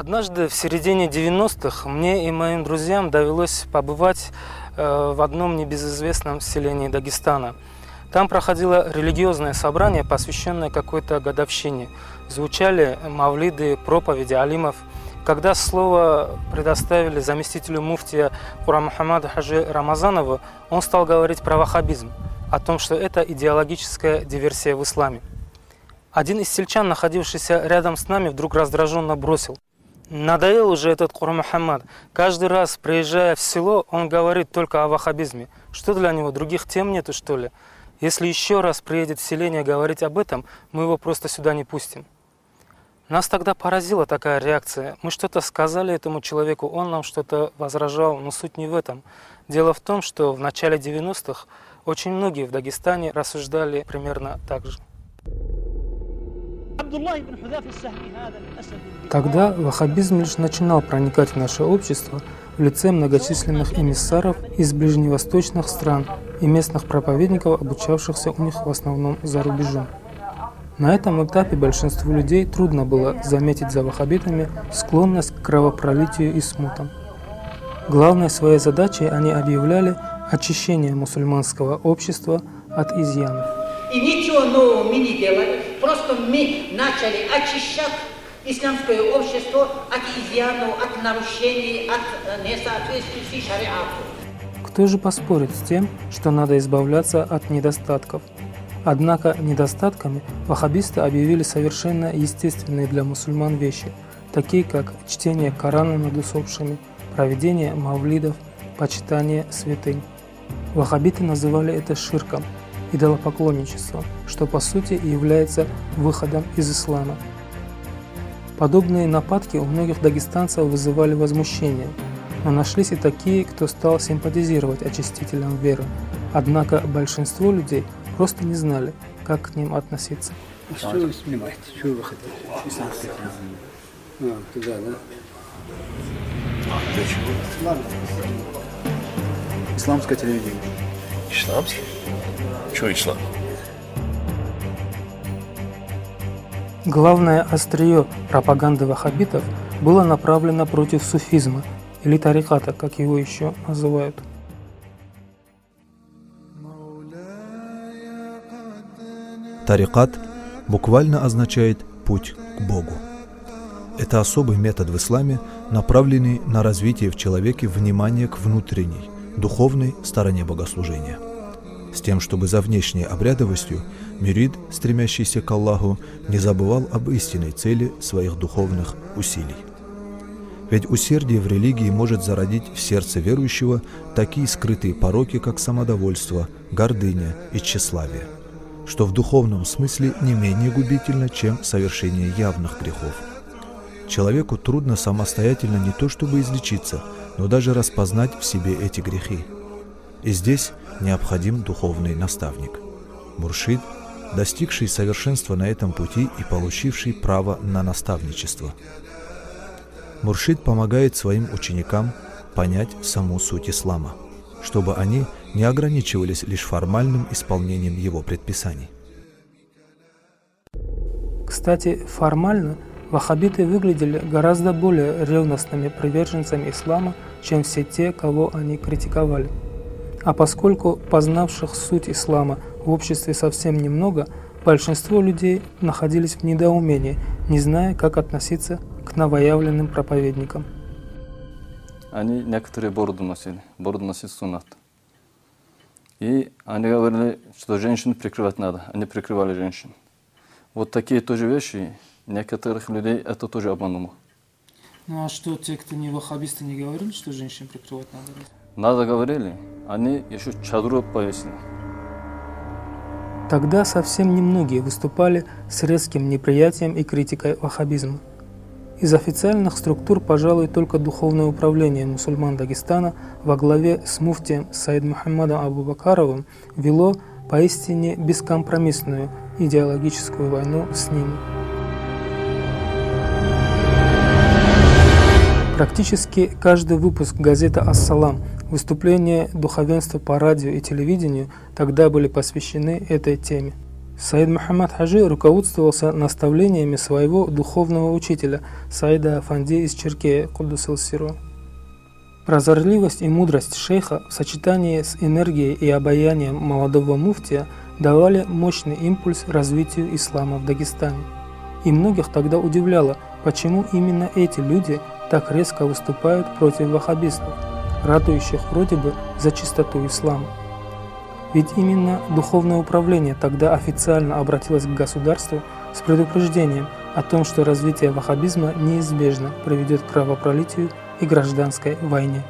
Однажды в середине 90-х мне и моим друзьям довелось побывать э, в одном небезызвестном селении Дагестана. Там проходило религиозное собрание, посвященное какой-то годовщине. Звучали мавлиды, проповеди алимов. Когда слово предоставили заместителю муфтия Кура Мухаммада Хаджи Рамазанову, он стал говорить про ваххабизм, о том, что это идеологическая диверсия в исламе. Один из сельчан, находившийся рядом с нами, вдруг раздраженно бросил – Надоел уже этот Кур Мухаммад. Каждый раз, приезжая в село, он говорит только о ваххабизме. Что для него, других тем нету, что ли? Если еще раз приедет в селение говорить об этом, мы его просто сюда не пустим. Нас тогда поразила такая реакция. Мы что-то сказали этому человеку, он нам что-то возражал, но суть не в этом. Дело в том, что в начале 90-х очень многие в Дагестане рассуждали примерно так же. Тогда ваххабизм лишь начинал проникать в наше общество в лице многочисленных эмиссаров из ближневосточных стран и местных проповедников, обучавшихся у них в основном за рубежом. На этом этапе большинству людей трудно было заметить за ваххабитами склонность к кровопролитию и смутам. Главной своей задачей они объявляли очищение мусульманского общества от изъянов. И ничего нового мы не делали, просто мы начали очищать исламское общество от изъянов, от нарушений, от э, несоответствий шариату. Кто же поспорит с тем, что надо избавляться от недостатков? Однако недостатками ваххабисты объявили совершенно естественные для мусульман вещи, такие как чтение Корана над усопшими, проведение мавлидов, почитание святынь. Ваххабиты называли это ширком – идолопоклонничество, что по сути и является выходом из ислама. Подобные нападки у многих дагестанцев вызывали возмущение, но нашлись и такие, кто стал симпатизировать очистителям веры. Однако большинство людей просто не знали, как к ним относиться. А что вы снимаете? Что вы хотите? Исламское А, туда, да? Исламское телевидение. Исламское? Что ислам? Главное острие пропаганды ваххабитов было направлено против суфизма или тариката, как его еще называют. Тарикат буквально означает «путь к Богу». Это особый метод в исламе, направленный на развитие в человеке внимания к внутренней, духовной стороне богослужения – с тем, чтобы за внешней обрядовостью Мюрид, стремящийся к Аллаху, не забывал об истинной цели своих духовных усилий. Ведь усердие в религии может зародить в сердце верующего такие скрытые пороки, как самодовольство, гордыня и тщеславие, что в духовном смысле не менее губительно, чем совершение явных грехов. Человеку трудно самостоятельно не то чтобы излечиться, но даже распознать в себе эти грехи. И здесь необходим духовный наставник. Муршид, достигший совершенства на этом пути и получивший право на наставничество. Муршид помогает своим ученикам понять саму суть ислама, чтобы они не ограничивались лишь формальным исполнением его предписаний. Кстати, формально ваххабиты выглядели гораздо более ревностными приверженцами ислама, чем все те, кого они критиковали. А поскольку познавших суть ислама в обществе совсем немного, большинство людей находились в недоумении, не зная, как относиться к новоявленным проповедникам. Они некоторые бороду носили, бороду носить сунат. И они говорили, что женщин прикрывать надо, они прикрывали женщин. Вот такие тоже вещи, некоторых людей это тоже обмануло. Ну а что, те, кто не ваххабисты, не говорили, что женщин прикрывать надо? Надо говорили, они еще чадру повесили. Тогда совсем немногие выступали с резким неприятием и критикой ваххабизма. Из официальных структур, пожалуй, только Духовное управление мусульман Дагестана во главе с муфтием Саид Мухаммадом Абу-Бакаровым вело поистине бескомпромиссную идеологическую войну с ними. Практически каждый выпуск газеты «Ассалам», выступления духовенства по радио и телевидению тогда были посвящены этой теме. Саид Мухаммад Хаджи руководствовался наставлениями своего духовного учителя Саида Афанди из Черкея, Кудусил. Прозорливость и мудрость шейха в сочетании с энергией и обаянием молодого муфтия давали мощный импульс развитию ислама в Дагестане. И многих тогда удивляло, почему именно эти люди так резко выступают против ваххабистов, ратующих вроде бы за чистоту ислама. Ведь именно духовное управление тогда официально обратилось к государству с предупреждением о том, что развитие ваххабизма неизбежно приведет к кровопролитию и гражданской войне.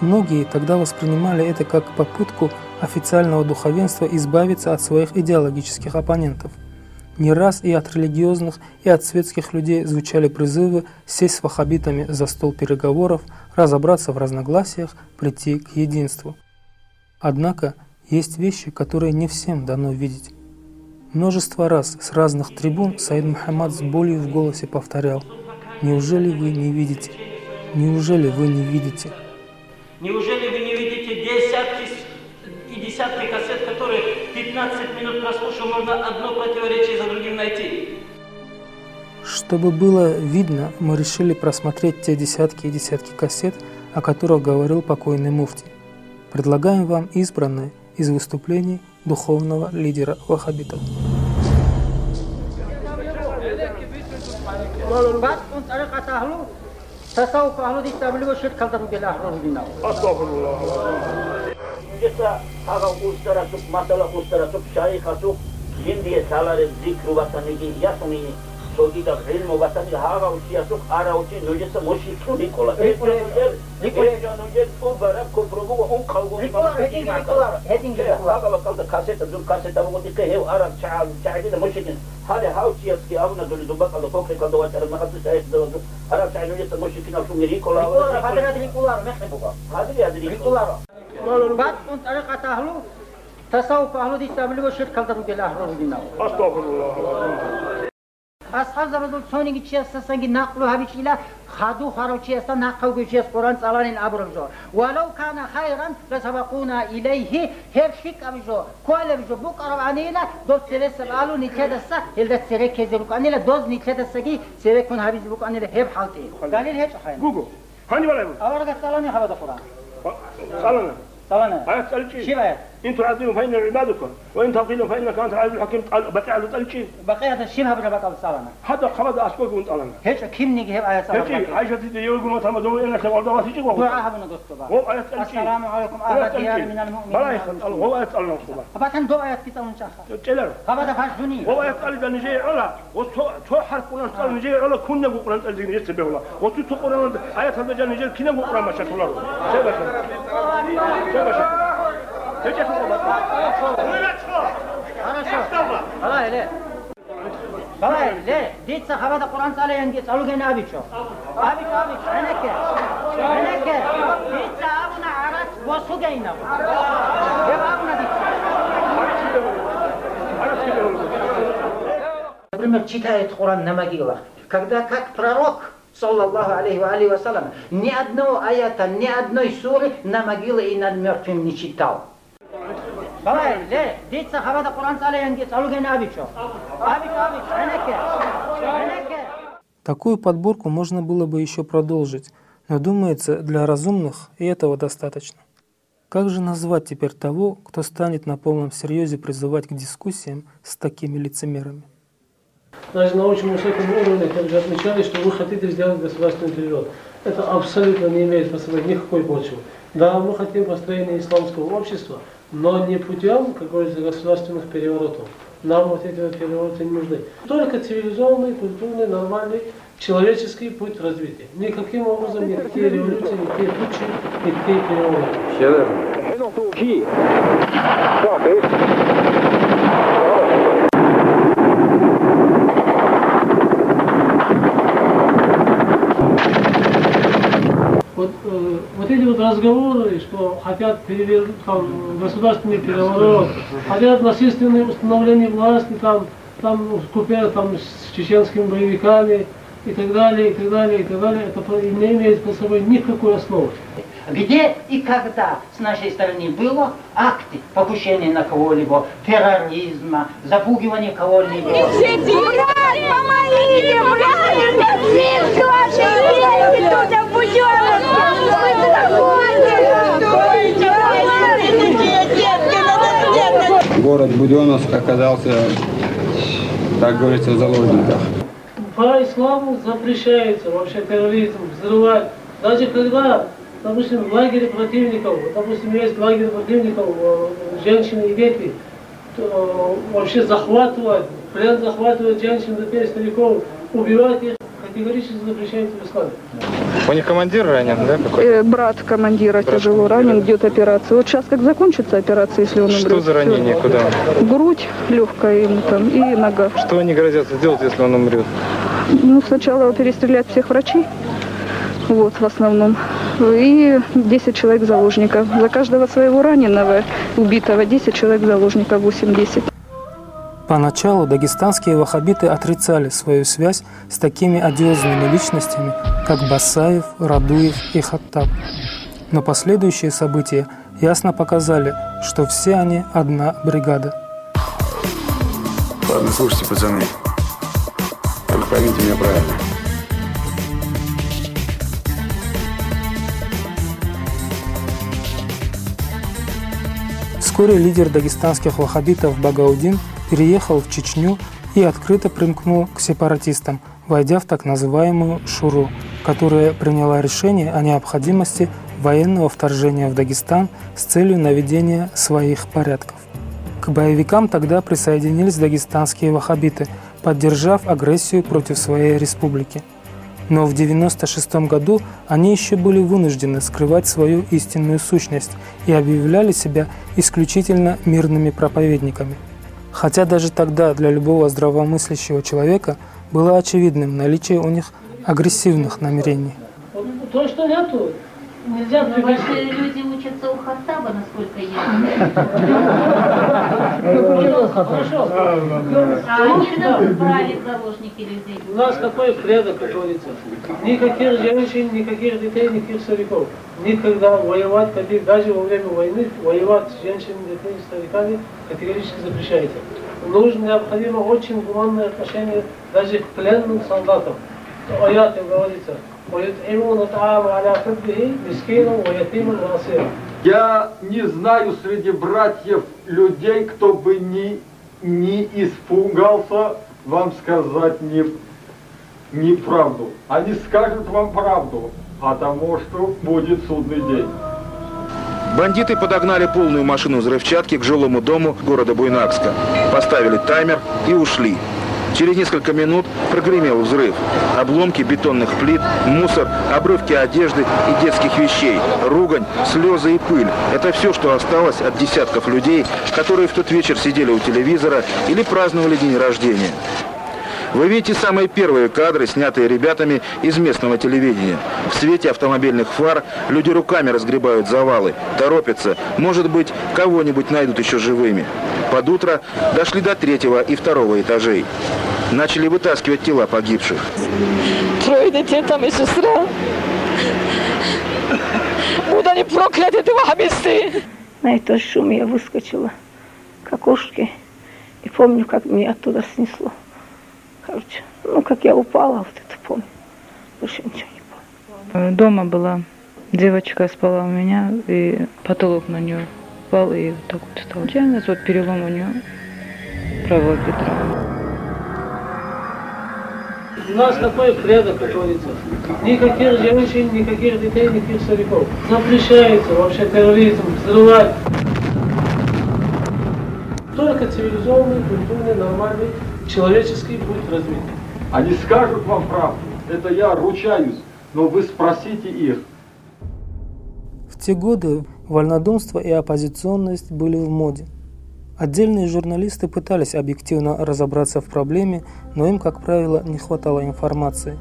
Многие тогда воспринимали это как попытку официального духовенства избавиться от своих идеологических оппонентов. Не раз и от религиозных, и от светских людей звучали призывы сесть с ваххабитами за стол переговоров, разобраться в разногласиях, прийти к единству. Однако есть вещи, которые не всем дано видеть. Множество раз с разных трибун Саид Мухаммад с болью в голосе повторял «Неужели вы не видите? Неужели вы не видите?» Неужели вы не видите десятки и десятки кассет, которые 15 минут прослушав, можно одно противоречие за другим найти? Чтобы было видно, мы решили просмотреть те десятки и десятки кассет, о которых говорил покойный муфти. Предлагаем вам избранные из выступлений духовного лидера ваххабитов. بعد اون طریقت اهلو تصوف اهلو دی تبلیغ و شرک کردن به اهل دینا Jesa haga ustarasup, matala ustarasup, shaykh asup, jindiye salare zikru vatanigi, yasuni, sogida ilmu vatani haga uchi asup, ara uchi, nujesa mushikru nikola. Nikola. Nikola. Nikola. Nujel ubara kuprobu un kalgu. Nikola, hedin Nikola, hedin Nikola. Haga bakalda kaseta, dul kaseta, bu dike hev ara çaal, çaadina mushikin. Hale hauchi yaski avna dul dubak alda kokre kalda vatara makatı şahit davazu. Ara çaal nujesa mushikin asup nikola. Nikola, حضرت Nikola مخبوبا Hadi ya dedi Nikola بعد اون طریقت اهلو تصوف اهلو دی تبلیغ و شرک کردن به اهل دینا اصحاب زبدل سونیگی چی است سنگی نقل و هبیچ ایلا خادو خارو چی است نقل و چی است قرآن سالان ابرجو ولو كان خيرا لسبقونا اليه هر شيك ابجو كل ابجو بوك ارو انيلا دو تري سبالو نيچه دسا هل تري كزلو انيلا دوز نيچه دسا کی سيري كون هبيز بوك انيلا هب حالتي دليل هيك خاين جوجو هاني ولا يقول اورغا سالاني خبر قرآن سألنا سالانه آيات تلقي شي بعد إن تعذبهم فإنهم عبادكم وإن تغفلهم فإنك أنت العزيز الحكيم بقي على تلشي بقي هذا الشيء هبنا بقى بسالنا هذا خبر أشكوك وأنت أنا. هيك كم نيجي هي آية سلام هيك عايشة تدي يقول ما تمدوا إنك لو عدا واسيجي وهو دعاء هبنا دستور هو آية السلام عليكم آية أهل ديار من المؤمنين. بلا يخل هو آية الله سبحانه أبغى دو ايات كتاب من شخص. تلر هذا فاش دنيا هو ايات قال الله نجي على وتو تو حرف قرآن تل نجي على كنا قرآن قال نجي تبيه والله وتو تو قرآن ايات هذا جل نجي كنا قرآن ما شاء الله. شو بس. Например, читает Коран на могилах. Когда как пророк, саллаллаху алейхи ва салам, ни одного аята, ни одной суры на могилы и над мертвым не читал. Давай, ле, дит сахабада Коран сали янги, салу гена абичо. Абичо, абичо, энеке, энеке. Такую подборку можно было бы еще продолжить, но думается, для разумных и этого достаточно. Как же назвать теперь того, кто станет на полном серьезе призывать к дискуссиям с такими лицемерами? Даже на очень высоком уровне также отмечали, что вы хотите сделать государственный переворот. Это абсолютно не имеет под собой никакой почвы. Да, мы хотим построения исламского общества, но не путем, как говорится, государственных переворотов. Нам вот эти вот перевороты не нужны. Только цивилизованный, культурный, нормальный, человеческий путь развития. Никаким образом никакие революции, никакие путчи, никакие перевороты. Вот, э, вот эти вот разговоры, что хотят перевер... там, государственный переворот, хотят насильственное установление власти, там, там, купе, там, с чеченскими боевиками, и так далее, и так далее, и так далее, это не имеет под собой никакой основы. Где и когда с нашей стороны было акты покушения на кого-либо, терроризма, запугивания кого-либо. Брат, помогите, брат! Минск ваши дети тут Город Буденновск оказался, так говорится, в заложниках. По исламу запрещается вообще терроризм, взрывать. Даже когда, допустим, в лагере противников, допустим, есть лагерь противников, э, женщины и дети, то вообще захватывать, плен захватывать женщин, детей, стариков, убивать их категорически запрещается в исламе. У них командир ранен, да? Какой? Э, брат командира Брат тяжело ранен, идет операция. Вот сейчас как закончится операция, если он умрет. Что за ранение, куда? Грудь легкая ему там и нога. Что они грозятся сделать, если он умрет? Ну, сначала перестрелять всех врачей, вот, в основном, и 10 человек заложников. За каждого своего раненого, убитого, 10 человек заложников, 8-10. Поначалу дагестанские ваххабиты отрицали свою связь с такими одиозными личностями, как Басаев, Радуев и Хаттаб. Но последующие события ясно показали, что все они одна бригада. Ладно, слушайте, пацаны. Только поймите меня правильно. Вскоре лидер дагестанских ваххабитов Багаудин переехал в Чечню и открыто примкнул к сепаратистам, войдя в так называемую Шуру, которая приняла решение о необходимости военного вторжения в Дагестан с целью наведения своих порядков. К боевикам тогда присоединились дагестанские ваххабиты, поддержав агрессию против своей республики. Но в 1996 году они еще были вынуждены скрывать свою истинную сущность и объявляли себя исключительно мирными проповедниками. Хотя даже тогда для любого здравомыслящего человека было очевидным наличие у них агрессивных намерений. То, что нету, нельзя Но приписать. ваши люди учатся у Хаттаба, насколько я Хорошо. А они брали в заложники людей. У нас какой предок, как говорится. Никаких женщин, никаких детей, никаких стариков. Никогда воевать, даже во время войны, воевать с женщинами, детьми, стариками категорически запрещается. Нужно, необходимо очень гуманное отношение даже к пленным солдатам. Аяте говорится, ويطعمون الطعام على حبه مسكينا ويتيما واسيرا. Я не знаю среди братьев людей, кто бы не, не испугался вам сказать не, неправду. Они скажут вам правду, потому что будет судный день. Бандиты подогнали полную машину взрывчатки к жилому дому города Буйнакска. Поставили таймер и ушли. Через несколько минут прогремел взрыв. Обломки бетонных плит, мусор, обрывки одежды и детских вещей, ругань, слезы и пыль. Это все, что осталось от десятков людей, которые в тот вечер сидели у телевизора или праздновали день рождения. Вы видите самые первые кадры, снятые ребятами из местного телевидения. В свете автомобильных фар люди руками разгребают завалы, торопятся. Может быть, кого-нибудь найдут еще живыми. Под утро дошли до третьего и второго этажей. Начали вытаскивать тела погибших. Трое детей там и сестра. Будут они прокляты, эти вахабисты. На этот шум я выскочила к окошке и помню, как меня оттуда снесло. Короче, ну, как я упала, вот это помню. Больше ничего не Дома была девочка спала у меня, и потолок на нее упал, и вот так вот стал. Случайно вот перелом у нее правого бедра. У нас такой предок, как говорится. Никаких женщин, никаких детей, никаких стариков. Запрещается вообще терроризм, взрывать. Только цивилизованный, культурный, нормальный, человеческий путь развития. Они скажут вам правду, это я ручаюсь, но вы спросите их. В те годы вольнодумство и оппозиционность были в моде. Отдельные журналисты пытались объективно разобраться в проблеме, но им, как правило, не хватало информации.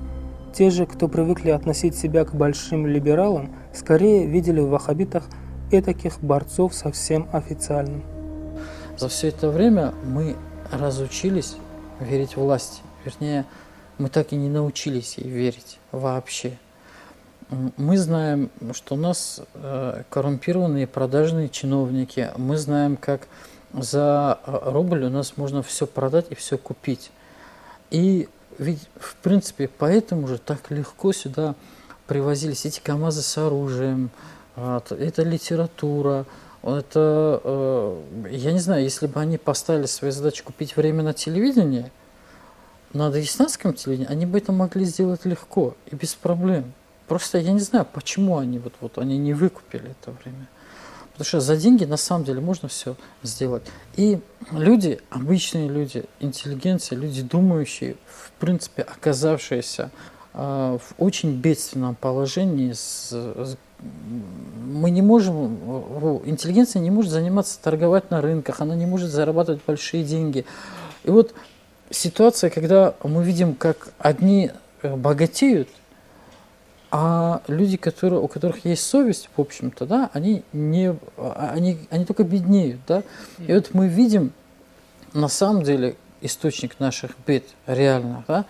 Те же, кто привыкли относить себя к большим либералам, скорее видели в ваххабитах этаких борцов со всем официальным. За все это время мы разучились верить власти. Вернее, мы так и не научились ей верить вообще. Мы знаем, что у нас э, коррумпированные продажные чиновники. Мы знаем, как за э, рубль у нас можно все продать и все купить. И ведь, в принципе, поэтому же так легко сюда привозились эти КАМАЗы с оружием, это литература, это, э, я не знаю, если бы они поставили свою задачу купить время на телевидении, на дагестанском телевидении, они бы это могли сделать легко и без проблем. Просто я не знаю, почему они вот, вот они не выкупили это время. Потому что за деньги на самом деле можно все сделать. И люди, обычные люди, интеллигенция, люди думающие, в принципе, оказавшиеся э, в очень бедственном положении, с, с, мы не можем, интеллигенция не может заниматься, торговать на рынках, она не может зарабатывать большие деньги. И вот ситуация, когда мы видим, как одни э, богатеют, а люди, которые, у которых есть совесть, в общем-то, да, они, не, они, они только беднеют. Да? И вот мы видим, на самом деле, источник наших бед реально, да,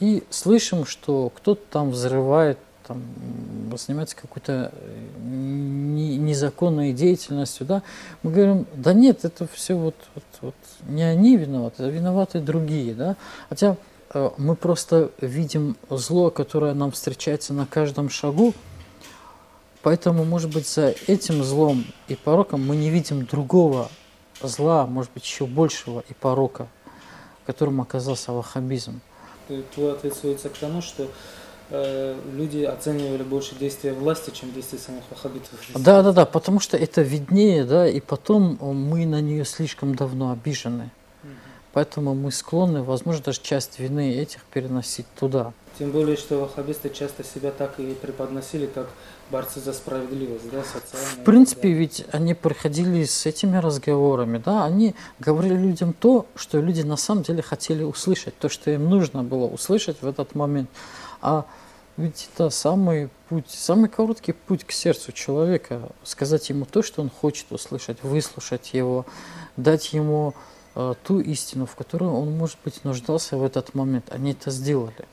и слышим, что кто-то там взрывает, там, занимается какой-то э, незаконной деятельностью, да, мы говорим, да нет, это все вот, вот, вот не они виноваты, а виноваты другие, да, хотя Э, мы просто видим зло, которое нам встречается на каждом шагу, поэтому, может быть, за этим злом и пороком мы не видим другого зла, может быть, еще большего и порока, которым оказался ваххабизм. Твой ответ сводится к тому, что люди оценивали больше действия власти, чем действия самих ваххабитов. Да, да, да, потому что это виднее, да, и потом мы на нее слишком давно обижены. Поэтому мы склонны, возможно, даже часть вины этих переносить туда. Тем более, что ваххабисты часто себя так и преподносили, как борцы за справедливость, да, социальную. В принципе, да. ведь они проходили с этими разговорами, да, они говорили людям то, что люди на самом деле хотели услышать, то, что им нужно было услышать в этот момент. А ведь это самый путь, самый короткий путь к сердцу человека, сказать ему то, что он хочет услышать, выслушать его, дать ему Э, ту истину, в которую он, может быть, нуждался в этот момент. Они это сделали.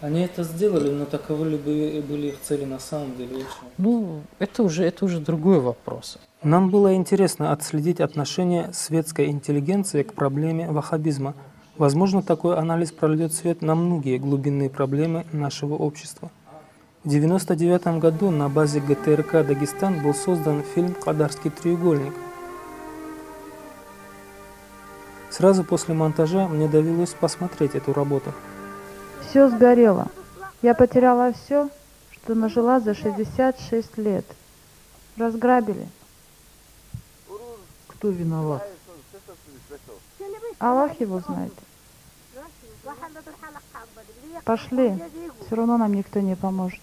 Они это сделали, но таковы ли были их цели на самом деле? Ну, это уже, это уже другой вопрос. Нам было интересно отследить отношение светской интеллигенции к проблеме ваххабизма. Возможно, такой анализ прольет свет на многие глубинные проблемы нашего общества. В 1999 году на базе ГТРК «Дагестан» был создан фильм «Кадарский треугольник», Сразу после монтажа мне довелось посмотреть эту работу. Все сгорело. Я потеряла все, что нажила за 66 лет. Разграбили. Кто виноват? Аллах его знает. Пошли. Все равно нам никто не поможет.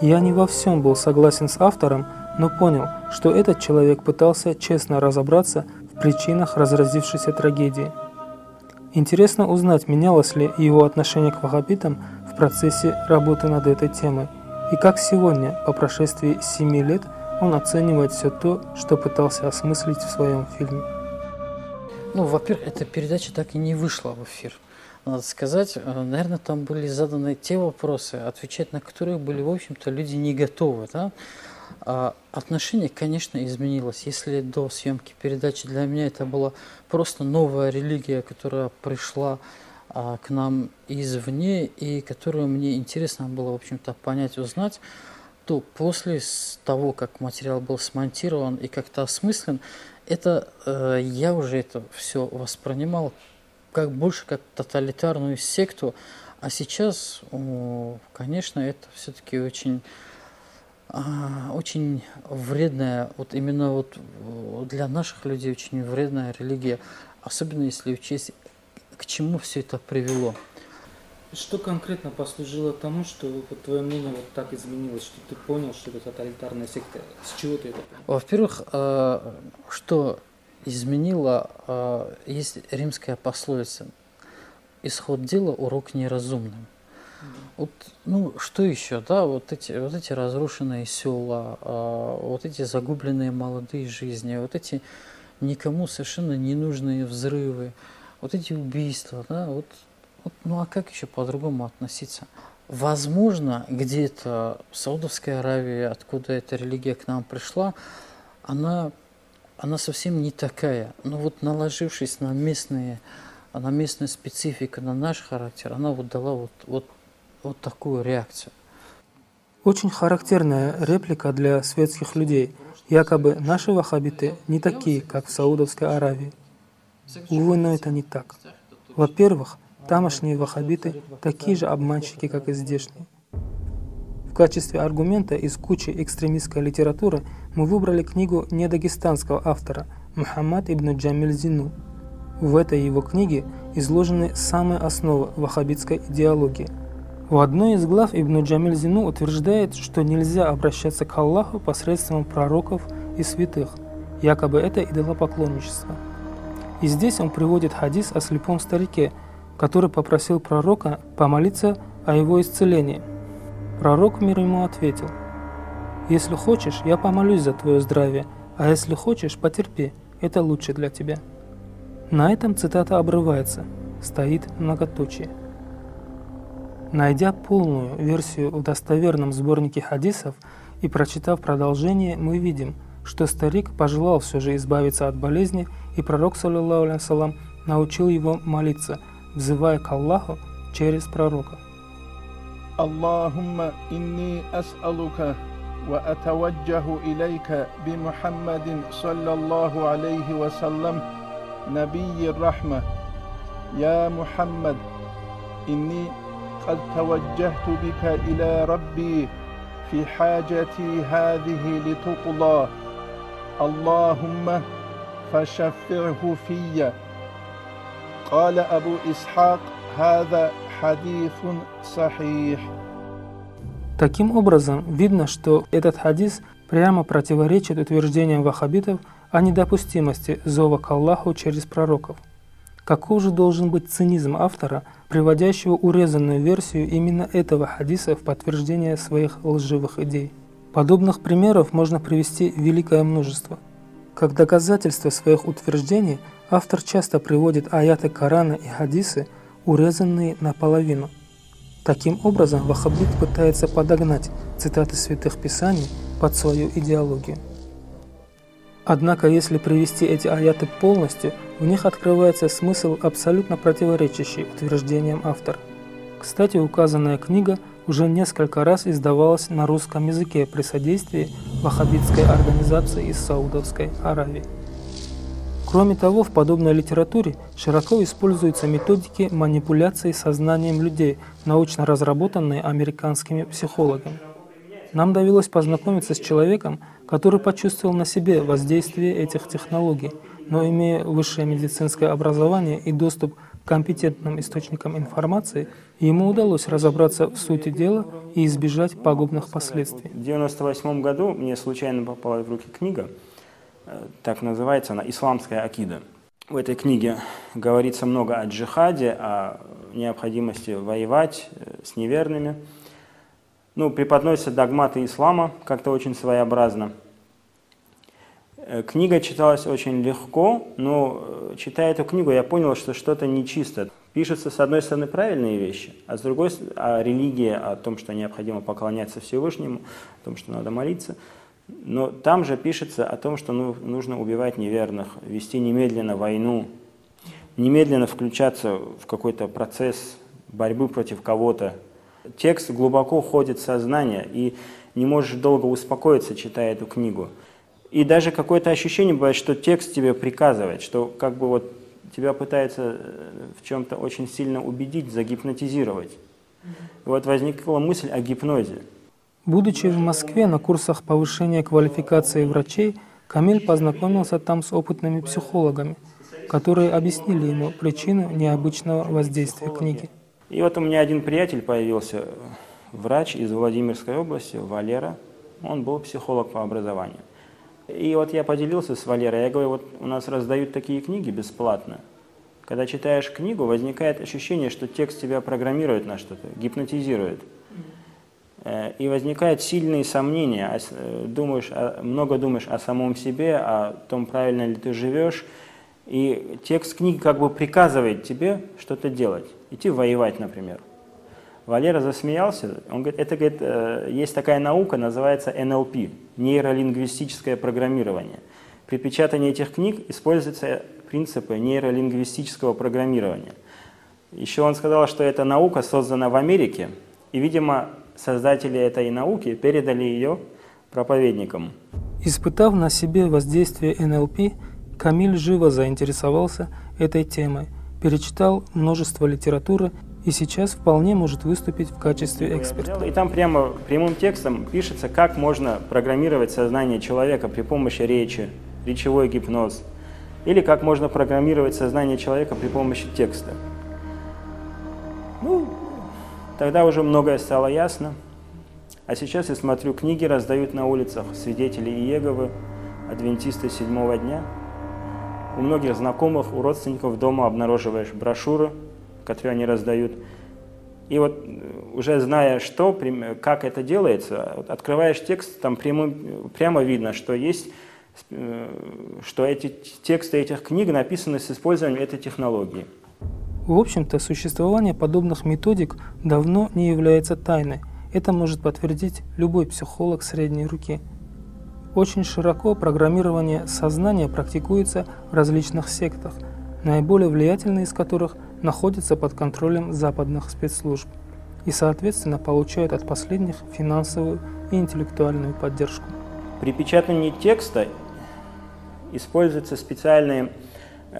Я не во всем был согласен с автором, но понял, что этот человек пытался честно разобраться в причинах разразившейся трагедии. Интересно узнать, менялось ли его отношение к вахабитам в процессе работы над этой темой, и как сегодня, по прошествии семи лет, он оценивает все то, что пытался осмыслить в своем фильме. Ну, во-первых, эта передача так и не вышла в эфир надо сказать, э, наверное, там были заданы те вопросы, отвечать на которые были, в общем-то, люди не готовы. Да? А отношение, конечно, изменилось. Если до съемки передачи для меня это была просто новая религия, которая пришла к нам извне и которую мне интересно было, в общем-то, понять, узнать, то после того, как материал был смонтирован и как-то осмыслен, это э, я уже это все воспринимал как больше как тоталитарную секту, а сейчас, конечно, это все-таки очень, а, очень вредная, вот именно вот для наших людей очень вредная религия, особенно если учесть, к чему все это привело. Что конкретно послужило тому, что вот, твое мнение вот так изменилось, что ты понял, что это тоталитарная секта? С чего ты это понял? Во-первых, а, что изменила, есть римская пословица «Исход дела – урок неразумным». Вот, ну, что еще, да, вот эти, вот эти разрушенные села, а, вот эти загубленные молодые жизни, вот эти никому совершенно ненужные взрывы, вот эти убийства, да, вот, вот ну а как еще по-другому относиться? Возможно, где-то в Саудовской Аравии, откуда эта религия к нам пришла, она, она совсем не такая. Но вот наложившись на местные, на местную специфику, на наш характер, она вот дала вот, вот, вот такую реакцию. Очень характерная реплика для светских людей. Якобы наши ваххабиты не такие, как в Саудовской Аравии. Увы, но это не так. Во-первых, Тамошние ваххабиты такие же обманщики, как и здешние. В качестве аргумента из кучи экстремистской литературы мы выбрали книгу недагестанского автора Мухаммад ибн Джамиль Зину. В этой его книге изложены самые основы ваххабитской идеологии. В одной из глав Ибн Джамиль Зину утверждает, что нельзя обращаться к Аллаху посредством пророков и святых, якобы это идолопоклонничество. И здесь он приводит хадис о слепом старике – который попросил пророка помолиться о его исцелении. Пророк мир ему ответил, «Если хочешь, я помолюсь за твое здравие, а если хочешь, потерпи, это лучше для тебя». На этом цитата обрывается, стоит многоточие. Найдя полную версию в достоверном сборнике хадисов и прочитав продолжение, мы видим, что старик пожелал все же избавиться от болезни, и пророк, саллиллаху научил его молиться – взывая к Аллаху через пророка. اللهم إني أسألك وأتوجه إليك بمحمد صلى الله عليه وسلم نبي الرحمة يا محمد إني قد توجهت بك إلى ربي في حاجتي هذه لتقضى اللهم فشفعه في قال أبو إسحاق هذا حديث صحيح Таким образом, видно, что этот хадис прямо противоречит утверждениям ваххабитов о недопустимости зова к Аллаху через пророков. Каков же должен быть цинизм автора, приводящего урезанную версию именно этого хадиса в подтверждение своих лживых идей? Подобных примеров можно привести великое множество. как доказательство своих утверждений – Автор часто приводит аяты Корана и хадисы, урезанные наполовину. Таким образом, ваххабит пытается подогнать цитаты святых писаний под свою идеологию. Однако, если привести эти аяты полностью, в них открывается смысл абсолютно противоречащий утверждениям автора. Кстати, указанная книга уже несколько раз издавалась на русском языке при содействии ваххабитской организации из Саудовской Аравии. Кроме того, в подобной литературе широко используются методики манипуляции сознанием людей, научно разработанные американскими психологами. Нам довелось познакомиться с человеком, который почувствовал на себе воздействие этих технологий, но имея высшее медицинское образование и доступ к компетентным источникам информации, ему удалось разобраться в сути дела и избежать пагубных последствий. В 1998 году мне случайно попала в руки книга Э, так называется она «Исламская акида». В этой книге говорится много о джихаде, о необходимости воевать э, с неверными. Ну, преподносятся догматы ислама как-то очень своеобразно. Э, книга читалась очень легко, но читая эту книгу, я понял, что что-то нечисто. Пишутся, с одной стороны, правильные вещи, а с другой – о религии, о том, что необходимо поклоняться Всевышнему, о том, что надо молиться – но там же пишется о том, что ну, нужно убивать неверных, вести немедленно войну, немедленно включаться в какой-то процесс борьбы против кого-то. Текст глубоко входит в сознание, и не можешь долго успокоиться, читая эту книгу. И даже какое-то ощущение бывает, что текст тебе приказывает, что как бы вот тебя пытается э, в чем-то очень сильно убедить, загипнотизировать. Вот возникла мысль о гипнозе. Будучи в Москве на курсах повышения квалификации врачей, Камиль познакомился там с опытными психологами, которые объяснили ему причину необычного воздействия книги. И вот у меня один приятель появился, врач из Владимирской области, Валера. Он был психолог по образованию. И вот я поделился с Валерой, я говорю, вот у нас раздают такие книги бесплатно. Когда читаешь книгу, возникает ощущение, что текст тебя программирует на что-то, гипнотизирует. Э, и возникают сильные сомнения, э, думаешь, много думаешь о самом себе, о том, правильно ли ты живешь, и текст книги как бы приказывает тебе что-то делать, идти воевать, например. Валера засмеялся, он говорит, это говорит, э, есть такая наука, называется НЛП, нейролингвистическое программирование. При печатании этих книг используются принципы нейролингвистического программирования. Еще он сказал, что эта наука создана в Америке, и, видимо, создатели этой науки передали ее проповедникам. Испытав на себе воздействие НЛП, Камиль живо заинтересовался этой темой, перечитал множество литературы и сейчас вполне может выступить в качестве эксперта. И там прямо прямым текстом пишется, как можно программировать сознание человека при помощи речи, речевой гипноз, или как можно программировать сознание человека при помощи текста. Ну, Тогда уже многое стало ясно. А сейчас я смотрю, книги раздают на улицах свидетели Иеговы, адвентисты седьмого дня. У многих знакомых, у родственников дома обнаруживаешь брошюры, которые они раздают. И вот э, уже зная, что, как это делается, открываешь текст, там прямо, прямо видно, что есть, э, что эти тексты этих книг написаны с использованием этой технологии. В общем-то, существование подобных методик давно не является тайной. Это может подтвердить любой психолог средней руки. Очень широко программирование сознания практикуется в различных сектах, наиболее влиятельные из которых находятся под контролем западных спецслужб и, соответственно, получают от последних финансовую и интеллектуальную поддержку. При печатании текста используются специальные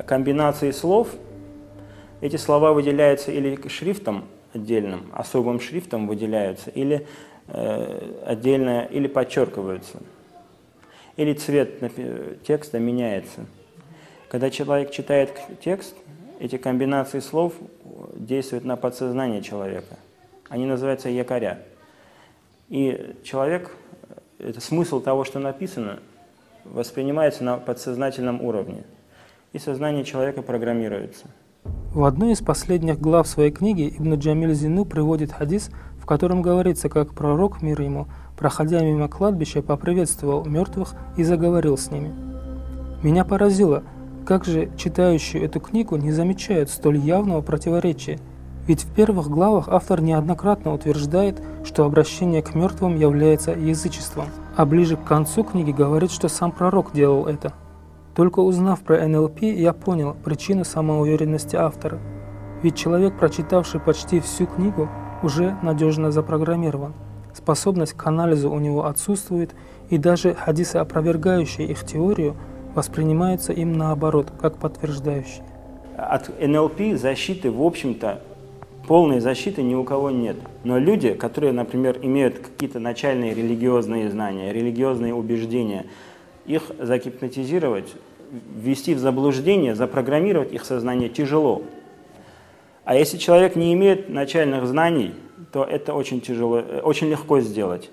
комбинации слов – эти слова выделяются или шрифтом отдельным, особым шрифтом выделяются, или э, отдельно, или подчеркиваются, или цвет текста меняется. Когда человек читает текст, эти комбинации слов действуют на подсознание человека. Они называются якоря. И человек, это смысл того, что написано, воспринимается на подсознательном уровне. И сознание человека программируется. В одной из последних глав своей книги Ибн Джамиль Зину приводит хадис, в котором говорится, как пророк, мир ему, проходя мимо кладбища, поприветствовал мертвых и заговорил с ними. Меня поразило, как же читающие эту книгу не замечают столь явного противоречия, ведь в первых главах автор неоднократно утверждает, что обращение к мертвым является язычеством, а ближе к концу книги говорит, что сам пророк делал это – только узнав про НЛП, я понял причину самоуверенности автора. Ведь человек, прочитавший почти всю книгу, уже надежно запрограммирован. Способность к анализу у него отсутствует, и даже хадисы, опровергающие их теорию, воспринимаются им наоборот, как подтверждающие. От НЛП защиты, в общем-то, полной защиты ни у кого нет. Но люди, которые, например, имеют какие-то начальные религиозные знания, религиозные убеждения, их загипнотизировать ввести в заблуждение, запрограммировать их сознание тяжело. А если человек не имеет начальных знаний, то это очень тяжело, очень легко сделать.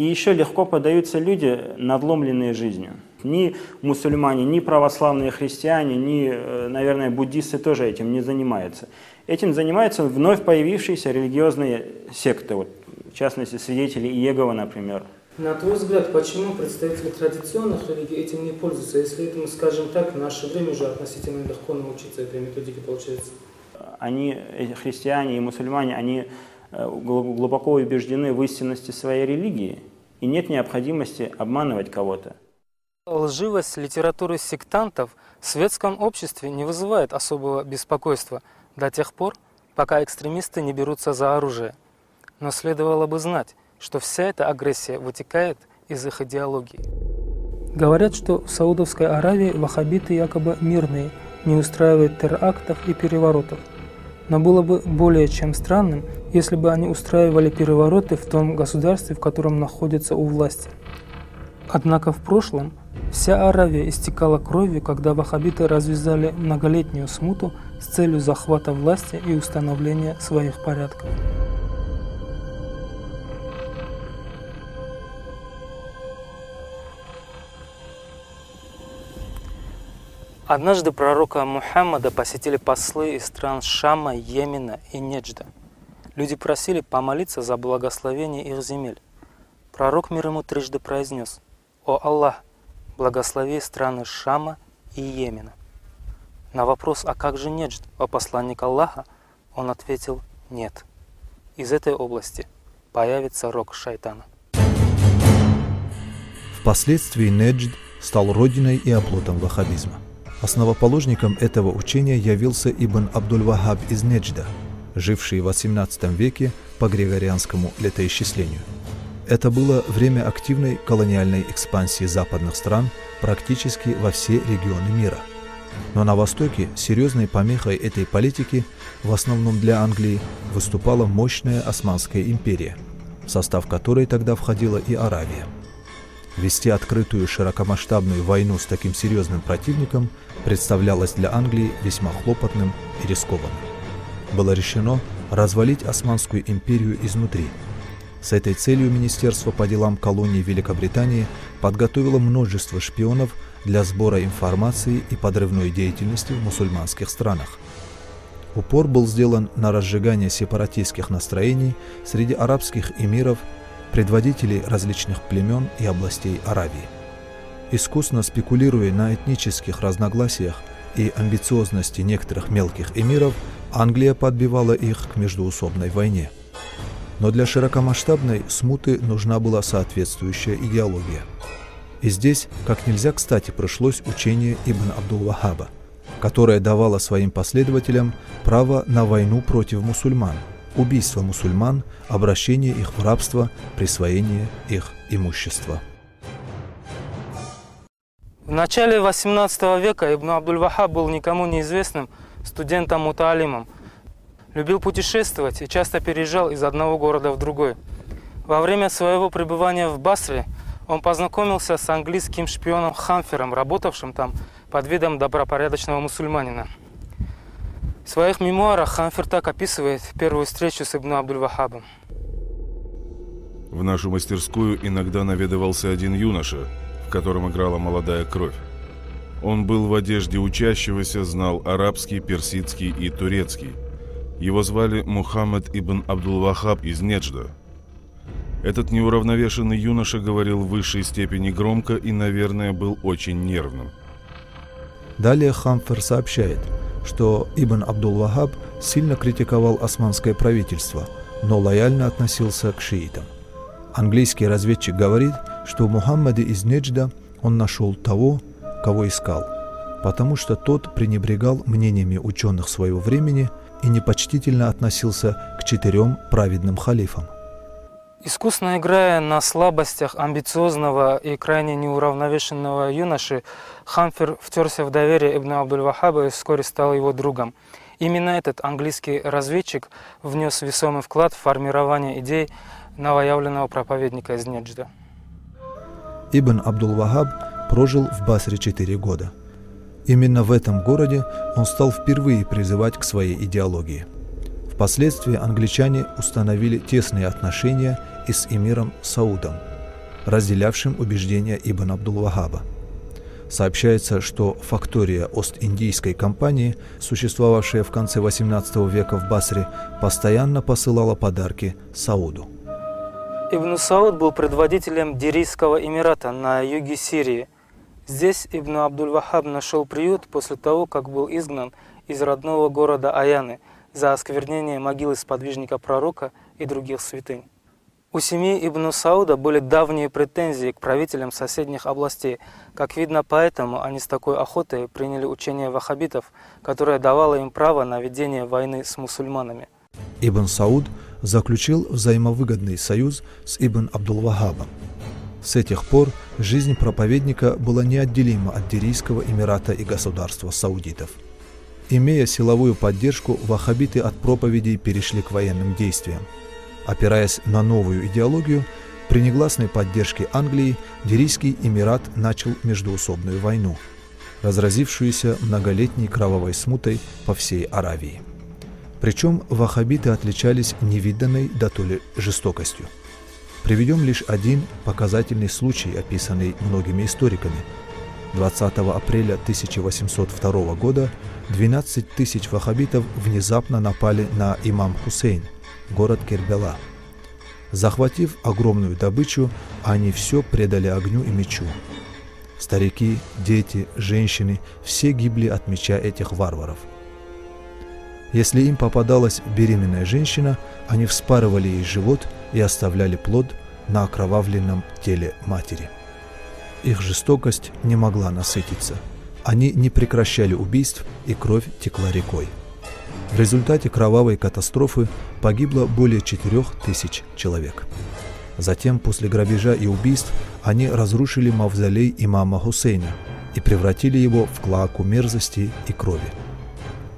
И еще легко подаются люди, надломленные жизнью. Ни мусульмане, ни православные христиане, ни, э, наверное, буддисты тоже этим не занимаются. Этим занимаются вновь появившиеся религиозные секты, вот, в частности, свидетели Иегова, например – на твой взгляд, почему представители традиционных религий этим не пользуются, если этому, скажем так, в наше время уже относительно легко научиться этой методике получается? Они, христиане и мусульмане, они э, глубоко убеждены в истинности своей религии, и нет необходимости обманывать кого-то. Лживость литературы сектантов в светском обществе не вызывает особого беспокойства до тех пор, пока экстремисты не берутся за оружие. Но следовало бы знать, что вся эта агрессия вытекает из их идеологии. Говорят, что в Саудовской Аравии ваххабиты якобы мирные, не устраивают терактов и переворотов. Но было бы более чем странным, если бы они устраивали перевороты в том государстве, в котором находятся у власти. Однако в прошлом вся Аравия истекала кровью, когда ваххабиты развязали многолетнюю смуту с целью захвата власти и установления своих порядков. Однажды пророка Мухаммада посетили послы из стран Шама, Йемена и Неджда. Люди просили помолиться за благословение их земель. Пророк мир ему трижды произнес «О Аллах, благослови страны Шама и Йемена». На вопрос «А как же Неджд, о посланник Аллаха?» он ответил «Нет». Из этой области появится рог шайтана. Впоследствии Неджд стал родиной и оплотом ваххабизма. Основоположником этого учения явился Ибн Абдуль-Вахаб из Неджда, живший в XVIII веке по григорианскому летоисчислению. Это было время активной колониальной экспансии западных стран практически во все регионы мира. Но на Востоке серьезной помехой этой политики, в основном для Англии, выступала мощная Османская империя, в состав которой тогда входила и Аравия. Вести открытую широкомасштабную войну с таким серьезным противником представлялось для Англии весьма хлопотным и рискованным. Было решено развалить Османскую империю изнутри. С этой целью Министерство по делам колоний Великобритании подготовило множество шпионов для сбора информации и подрывной деятельности в мусульманских странах. Упор был сделан на разжигание сепаратистских настроений среди арабских эмиров, предводителей различных племен и областей Аравии. Искусно спекулируя на этнических разногласиях и амбициозности некоторых мелких эмиров, Англия подбивала их к междуусобной войне. Но для широкомасштабной смуты нужна была соответствующая идеология. И здесь как нельзя кстати пришлось учение Ибн Абдул-Вахаба, которое давало своим последователям право на войну против мусульман, убийство мусульман, обращение их в рабство, присвоение их имущества. В начале XVIII века Ибн Абдуль-Вахаб был никому неизвестным студентом-муталимом. Любил путешествовать и часто переезжал из одного города в другой. Во время своего пребывания в Басре он познакомился с английским шпионом Хамфером, работавшим там под видом добропорядочного мусульманина. В своих мемуарах Хамфер так описывает первую встречу с Ибн Абдуль-Вахабом. В нашу мастерскую иногда наведывался один юноша, в котором играла молодая кровь. Он был в одежде учащегося, знал арабский, персидский и турецкий. Его звали Мухаммад ибн Абдул-Вахаб из Неджда. Этот неуравновешенный юноша говорил в высшей степени громко и, наверное, был очень нервным. Далее Хамфер сообщает, что Ибн Абдул-Вахаб сильно критиковал османское правительство, но лояльно относился к шиитам. Английский разведчик говорит, что в Мухаммаде из Неджда он нашел того, кого искал, потому что тот пренебрегал мнениями ученых своего времени и непочтительно относился к четырем праведным халифам. Искусно играя на слабостях амбициозного и крайне неуравновешенного юноши, Хамфер втерся в доверие Ибн Абдуль-Вахаба и вскоре стал его другом. Именно этот английский разведчик внес весомый вклад в формирование идей новоявленного проповедника из Неджда. Ибн Абдул-Вахаб прожил в Басре четыре года. Именно в этом городе он стал впервые призывать к своей идеологии. Впоследствии англичане установили тесные отношения и с эмиром Саудом, разделявшим убеждения Ибн Абдул-Вахаба. Сообщается, что фактория Ост-Индийской компании, существовавшая в конце XVIII века в Басре, постоянно посылала подарки Сауду. Ибн Сауд был предводителем Дирийского эмирата на юге Сирии. Здесь Ибн Абдуль-Вахаб нашел приют после того, как был изгнан из родного города Аяны за осквернение могилы сподвижника пророка и других святынь. У семьи Ибн Сауда были давние претензии к правителям соседних областей. Как видно, поэтому они с такой охотой приняли учение ваххабитов, которое давало им право на ведение войны с мусульманами. Ибн Сауд заключил взаимовыгодный союз с Ибн Абдул-Вахабом. С этих пор жизнь проповедника была неотделима от Дирийского Эмирата и государства саудитов. Имея силовую поддержку, ваххабиты от проповедей перешли к военным действиям. Опираясь на новую идеологию, при негласной поддержке Англии Дирийский Эмират начал междуусобную войну, разразившуюся многолетней кровавой смутой по всей Аравии. Причем ваххабиты отличались невиданной дотоле жестокостью. Приведем лишь один показательный случай, описанный многими историками. 20 апреля 1802 года 12 тысяч ваххабитов внезапно напали на имам Хусейн, город Кербела. Захватив огромную добычу, они все предали огню и мечу. Старики, дети, женщины – все гибли от меча этих варваров. Если им попадалась беременная женщина, они вспарывали ей живот и оставляли плод на окровавленном теле матери. Их жестокость не могла насытиться. Они не прекращали убийств, и кровь текла рекой. В результате кровавой катастрофы погибло более 4000 человек. Затем, после грабежа и убийств, они разрушили мавзолей имама Хусейна и превратили его в клаку мерзости и крови.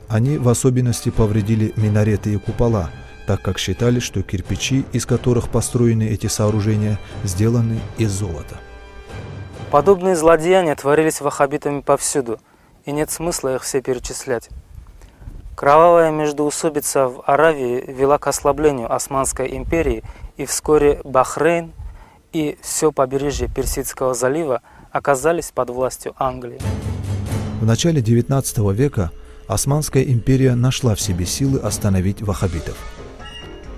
Они в особенности повредили минареты и купола, так как считали, что кирпичи, из которых построены эти сооружения, сделаны из золота. Подобные злодеяния творились ваххабитами повсюду, и нет смысла их все перечислять. Кровавая междоусобица в Аравии вела к ослаблению Османской империи, и вскоре Бахрейн и все побережье Персидского залива оказались под властью Англии. В начале XIX века Османская империя нашла в себе силы остановить ваххабитов.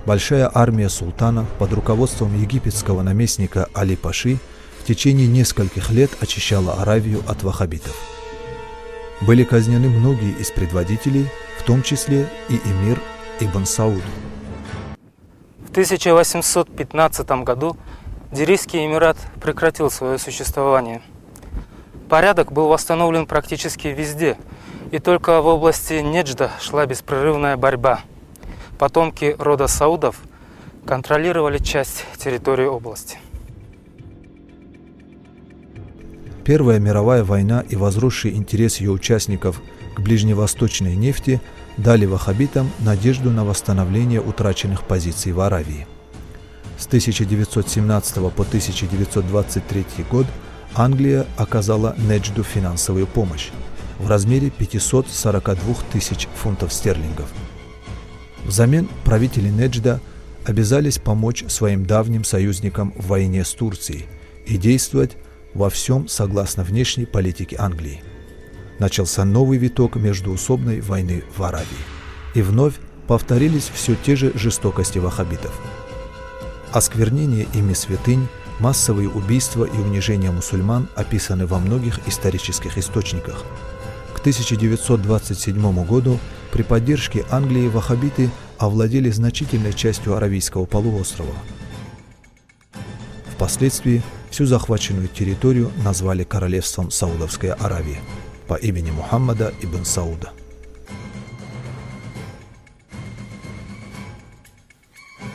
Большая армия султана под руководством египетского наместника Али Паши – в течение нескольких лет очищала Аравию от ваххабитов. Были казнены многие из предводителей, в том числе и эмир Ибн Сауд. В 1815 году Дирийский Эмират прекратил свое существование. Порядок был восстановлен практически везде, и только в области Неджда шла беспрерывная борьба. Потомки рода Саудов контролировали часть территории области. Первая мировая война и возросший интерес ее участников к ближневосточной нефти дали ваххабитам надежду на восстановление утраченных позиций в Аравии. С 1917 по 1923 год Англия оказала Неджду финансовую помощь в размере 542 тысяч фунтов стерлингов. Взамен правители Неджда обязались помочь своим давним союзникам в войне с Турцией и действовать во всем согласно внешней политике Англии. Начался новый виток междуусобной войны в Аравии. И вновь повторились все те же жестокости ваххабитов. Осквернение ими святынь, массовые убийства и унижение мусульман описаны во многих исторических источниках. К 1927 году при поддержке Англии ваххабиты овладели значительной частью Аравийского полуострова. Впоследствии Всю захваченную территорию назвали королевством Саудовская Аравия по имени Мухаммада ибн Сауда.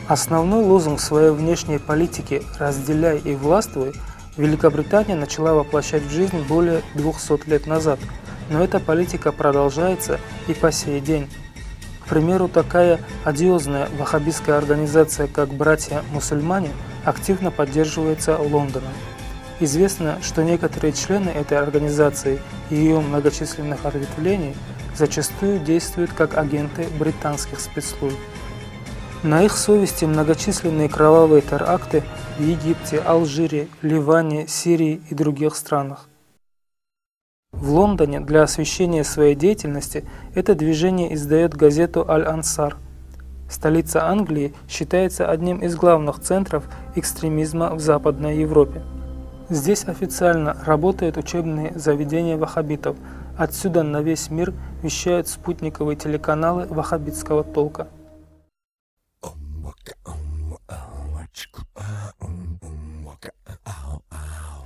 Основной лозунг своей внешней политики «разделяй и властвуй» Великобритания начала воплощать в жизнь более 200 лет назад, но эта политика продолжается и по сей день. К примеру, такая одиозная ваххабистская организация, как «Братья-мусульмане» – активно поддерживается Лондоном. Известно, что некоторые члены этой организации и ее многочисленных ответвлений зачастую действуют как агенты британских спецслужб. На их совести многочисленные кровавые теракты в Египте, Алжире, Ливане, Сирии и других странах. В Лондоне для освещения своей деятельности это движение издает газету «Аль-Ансар», Столица Англии считается одним из главных центров экстремизма в Западной Европе. Здесь официально работают учебные заведения ваххабитов. Отсюда на весь мир вещают спутниковые телеканалы ваххабитского толка.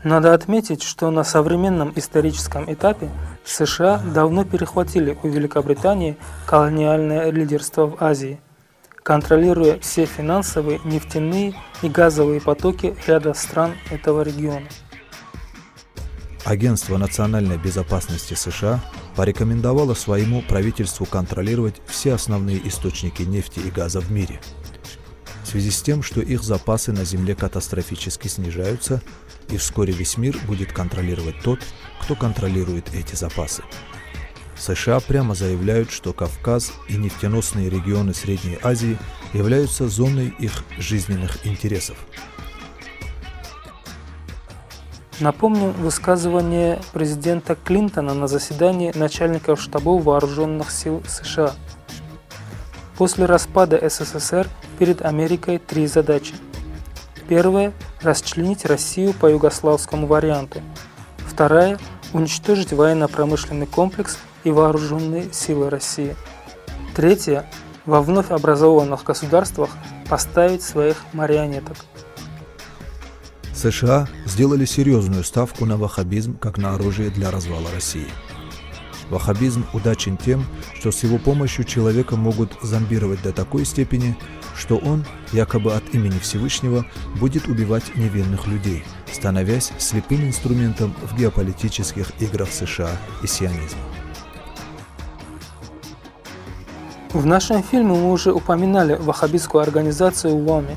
Надо отметить, что на современном историческом этапе США давно перехватили у Великобритании колониальное лидерство в Азии – контролируя все финансовые, нефтяные и газовые потоки ряда стран этого региона. Агентство национальной безопасности США порекомендовало своему правительству контролировать все основные источники нефти и газа в мире. В связи с тем, что их запасы на Земле катастрофически снижаются, и вскоре весь мир будет контролировать тот, кто контролирует эти запасы. США прямо заявляют, что Кавказ и нефтеносные регионы Средней Азии являются зоной их жизненных интересов. Напомним высказывание президента Клинтона на заседании начальников штабов вооруженных сил США. После распада СССР перед Америкой три задачи. Первая – расчленить Россию по югославскому варианту. Вторая – уничтожить военно-промышленный комплекс и вооруженные силы России. Третья – во вновь образованных государствах поставить своих марионеток. США сделали серьезную ставку на ваххабизм как на оружие для развала России. Ваххабизм удачен тем, что с его помощью человека могут зомбировать до такой степени, что он, якобы от имени Всевышнего, будет убивать невинных людей, становясь слепым инструментом в геополитических играх США и сионизма. В нашем фильме мы уже упоминали ваххабистскую организацию ВОМИ.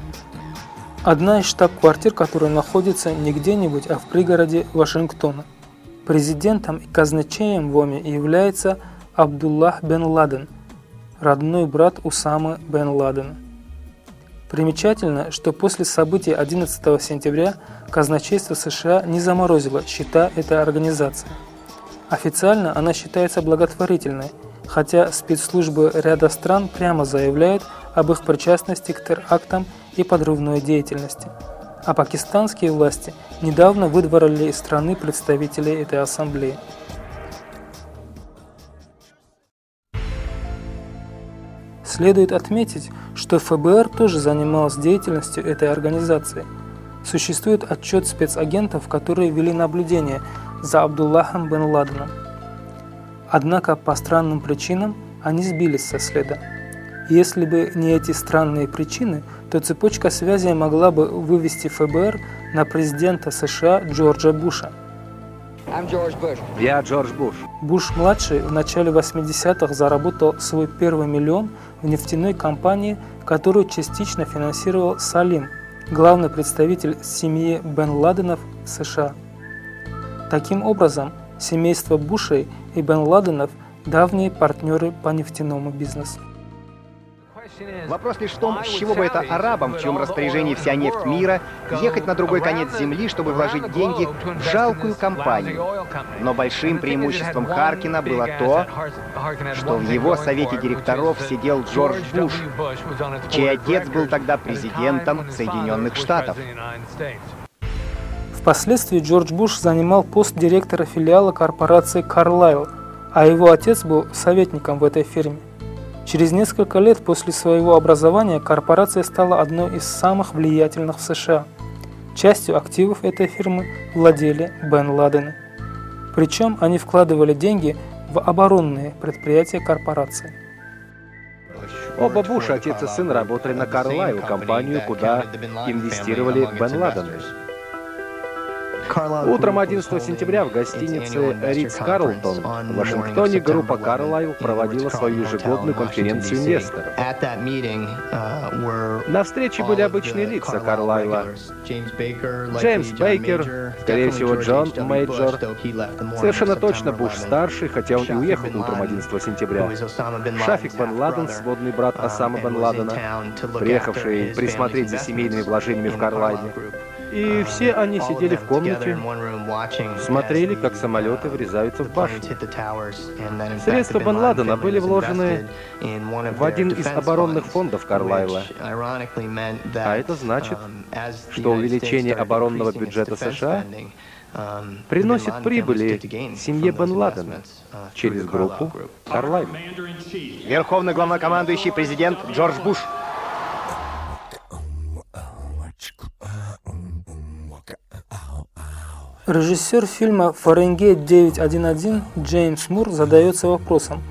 Одна из штаб-квартир, которая находится не где-нибудь, а в пригороде Вашингтона. Президентом и казначеем ВОМИ является Абдуллах бен Ладен, родной брат Усамы бен Ладена. Примечательно, что после событий 11 сентября казначейство США не заморозило счета этой организации. Официально она считается благотворительной – хотя спецслужбы ряда стран прямо заявляют об их причастности к терактам и подрывной деятельности. А пакистанские власти недавно выдворили из страны представителей этой ассамблеи. Следует отметить, что ФБР тоже занималась деятельностью этой организации. Существует отчет спецагентов, которые вели наблюдение за Абдуллахом бен Ладеном – Однако по странным причинам они сбились со следа. Если бы не эти странные причины, то цепочка связи могла бы вывести ФБР на президента США Джорджа Буша. Я Джордж Буш. Буш-младший в начале 80-х заработал свой первый миллион в нефтяной компании, которую частично финансировал Салим, главный представитель семьи Бен Ладенов в США. Таким образом, семейство Бушей и Бен Ладенов – давние партнеры по нефтяному бизнесу. Вопрос лишь в том, с чего бы это арабам, в чьем распоряжении вся нефть мира, ехать на другой конец земли, чтобы вложить деньги в жалкую компанию. Но большим преимуществом Харкина было то, что в его совете директоров сидел Джордж Буш, чей отец был тогда президентом Соединенных Штатов. Впоследствии Джордж Буш занимал пост директора филиала корпорации Carlyle, а его отец был советником в этой фирме. Через несколько лет после своего образования корпорация стала одной из самых влиятельных в США. Частью активов этой фирмы владели Бен Ладены. Причем они вкладывали деньги в оборонные предприятия корпорации. Оба Буша, отец и сын, работали на Карлайл, компанию, куда инвестировали Бен Ладены. Утром 11 сентября в гостинице Ритц-Карлтон в Вашингтоне группа Карлайл проводила свою ежегодную конференцию инвесторов. На встрече были обычные лица Карлайла. Джеймс Бейкер, скорее всего, Джон Мейджор. Совершенно точно Буш-старший, хотя он и уехал утром 11 сентября. Шафик Бен Ладен, сводный брат Осамы Бен Ладена, приехавший присмотреть за семейными вложениями в Карлайле. И все они сидели в комнате, смотрели, как самолеты врезаются в башню. Средства Бен Ладена были вложены в один из оборонных фондов Карлайла. А это значит, что увеличение оборонного бюджета США приносит прибыли семье Бен Ладена через группу Карлайла. Верховный главнокомандующий президент Джордж Буш. Режиссер фильма «Фаренгейт 911» Джеймс Мур задается вопросом,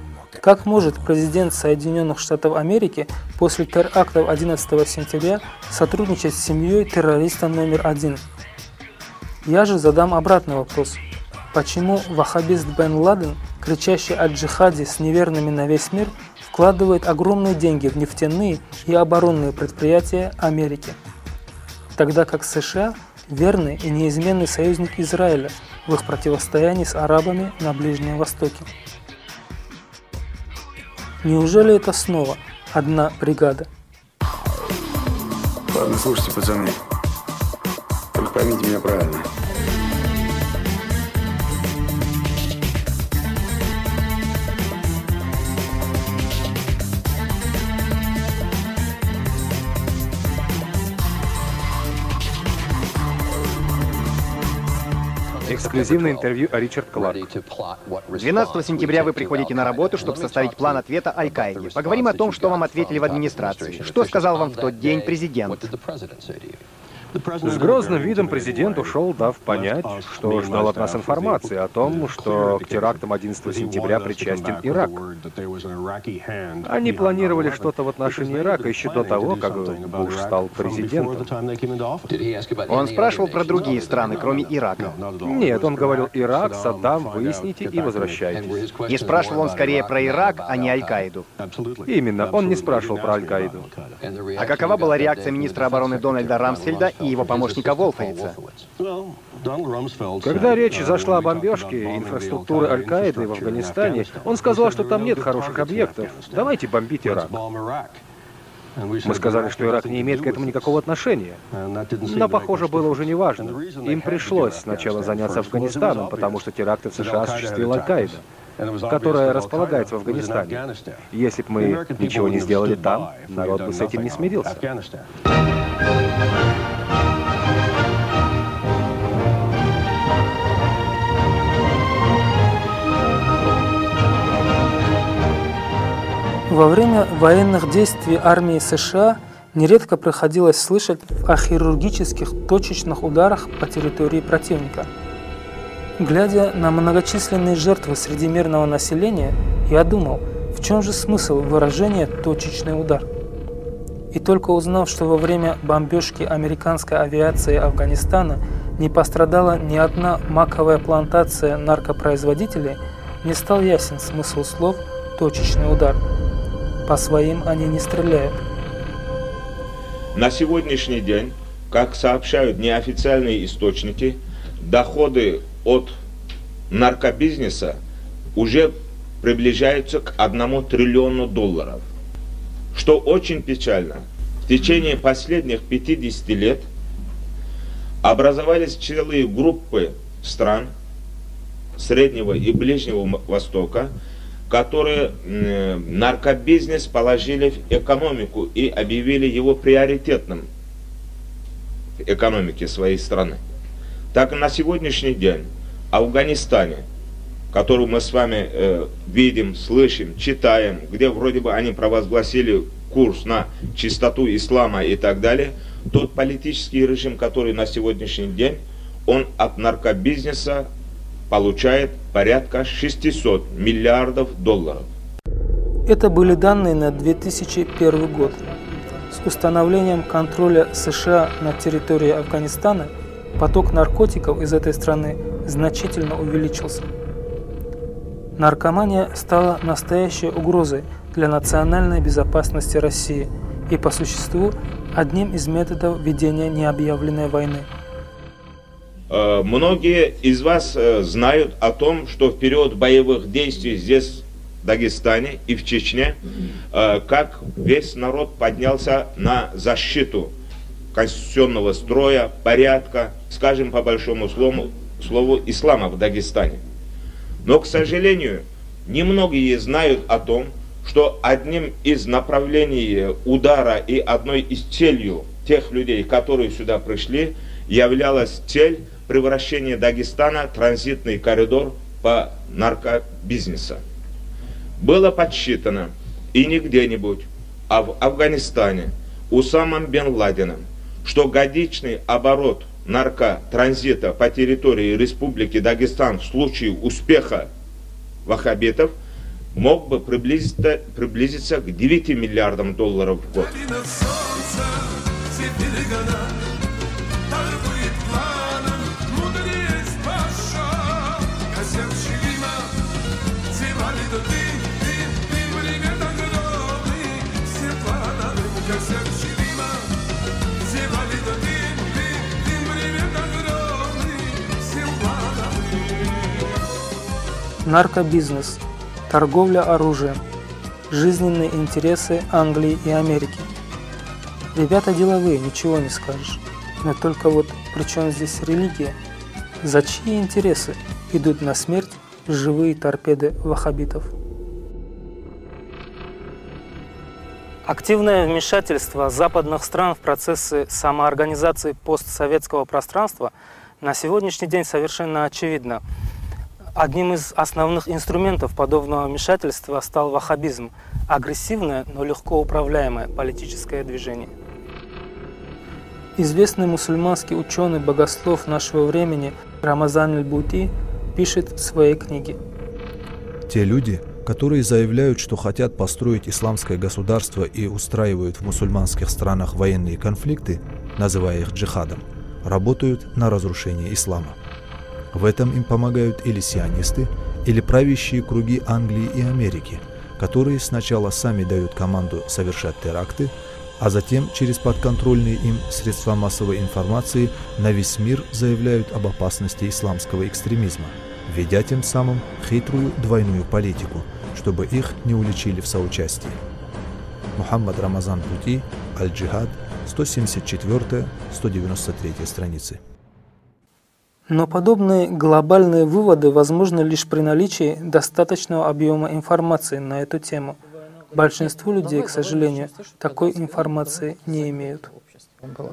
как может президент Соединенных Штатов Америки после терактов 11 сентября сотрудничать с семьей террориста номер один? Я же задам обратный вопрос. Почему ваххабист Бен Ладен, кричащий о джихаде с неверными на весь мир, вкладывает огромные деньги в нефтяные и оборонные предприятия Америки? Тогда как США – верный и неизменный союзник Израиля в их противостоянии с арабами на Ближнем Востоке. Неужели это снова одна бригада? Ладно, слушайте, пацаны. Только поймите меня правильно. Эксклюзивное интервью Ричард Кларк. 12 сентября вы приходите на работу, чтобы составить план ответа Аль-Каиде. Поговорим о том, что вам ответили в администрации. Что сказал вам в тот день президент? С грозным видом президент ушел, дав понять, что ждал от нас информации о том, что к терактам 11 сентября причастен Ирак. Они планировали что-то в отношении Ирака еще до того, как Буш стал президентом. Он спрашивал про другие страны, кроме Ирака? Нет, он говорил, Ирак, Саддам, выясните и возвращайтесь. И спрашивал он скорее про Ирак, а не Аль-Каиду? Именно, он не спрашивал про Аль-Каиду. А какова была реакция министра обороны Дональда Рамсфельда и его помощника Волфовица. Когда речь зашла о бомбежке инфраструктуры Аль-Каиды в Афганистане, он сказал, что там нет хороших объектов. Давайте бомбить Ирак. Мы сказали, что Ирак не имеет к этому никакого отношения. Но, похоже, было уже неважно. Им пришлось сначала заняться Афганистаном, потому что теракты в США осуществила Аль-Каида которая располагается в Афганистане. Если бы мы ничего не сделали там, народ бы с этим не смирился. Во время военных действий армии США нередко приходилось слышать о хирургических точечных ударах по территории противника. Глядя на многочисленные жертвы среди мирного населения, я думал, в чем же смысл выражения «точечный удар»? И только узнав, что во время бомбежки американской авиации Афганистана не пострадала ни одна маковая плантация наркопроизводителей, не стал ясен смысл слов «точечный удар». По своим они не стреляют. На сегодняшний день, как сообщают неофициальные источники, доходы от наркобизнеса уже приближаются к одному триллиону долларов. Что очень печально, в течение последних 50 лет образовались целые группы стран Среднего и Ближнего Востока, которые наркобизнес положили в экономику и объявили его приоритетным в экономике своей страны. Так и на сегодняшний день в Афганистане, которую мы с вами э, видим, слышим, читаем, где вроде бы они провозгласили курс на чистоту ислама и так далее, тот политический режим, который на сегодняшний день, он от наркобизнеса получает порядка 600 миллиардов долларов. Это были данные на 2001 год. С установлением контроля США над территорией Афганистана поток наркотиков из этой страны значительно увеличился. Наркомания стала настоящей угрозой для национальной безопасности России и по существу одним из методов ведения необъявленной войны. Э, многие из вас э, знают о том, что в период боевых действий здесь, в Дагестане и в Чечне, э, как весь народ поднялся на защиту конституционного строя, порядка, скажем по большому слову, слову ислама в Дагестане. Но, к сожалению, немногие знают о том, что одним из направлений удара и одной из целью тех людей, которые сюда пришли, являлась цель превращение Дагестана транзитный коридор по наркобизнесу. Было подсчитано и не где-нибудь, а в Афганистане Усамом бен Ладеном, что годичный оборот наркотранзита по территории Республики Дагестан в случае успеха ваххабитов мог бы приблизиться, приблизиться к 9 миллиардам долларов в год. Наркобизнес, торговля оружием, жизненные интересы Англии и Америки. Ребята деловые, ничего не скажешь. Но только вот при чем здесь религия? За чьи интересы идут на смерть живые торпеды ваххабитов? Активное вмешательство западных стран в процессы самоорганизации постсоветского пространства На сегодняшний день совершенно очевидно, одним из основных инструментов подобного вмешательства стал ваххабизм – агрессивное, но легко управляемое политическое движение. Известный мусульманский ученый-богослов нашего времени Рамазан Аль-Бути пишет в своей книге. Те люди, которые заявляют, что хотят построить исламское государство и устраивают в мусульманских странах военные конфликты, называя их джихадом, работают на разрушение ислама. В этом им помогают или сионисты, или правящие круги Англии и Америки, которые сначала сами дают команду совершать теракты, а затем через подконтрольные им средства массовой информации на весь мир заявляют об опасности исламского экстремизма, ведя тем самым хитрую двойную политику, чтобы их не уличили в соучастии. Мухаммад Рамазан Пути, Аль-Джихад, 174-193 страницы. Но подобные глобальные выводы возможны лишь при наличии достаточного объема информации на эту тему. Большинство людей, к сожалению, такой информации не имеют.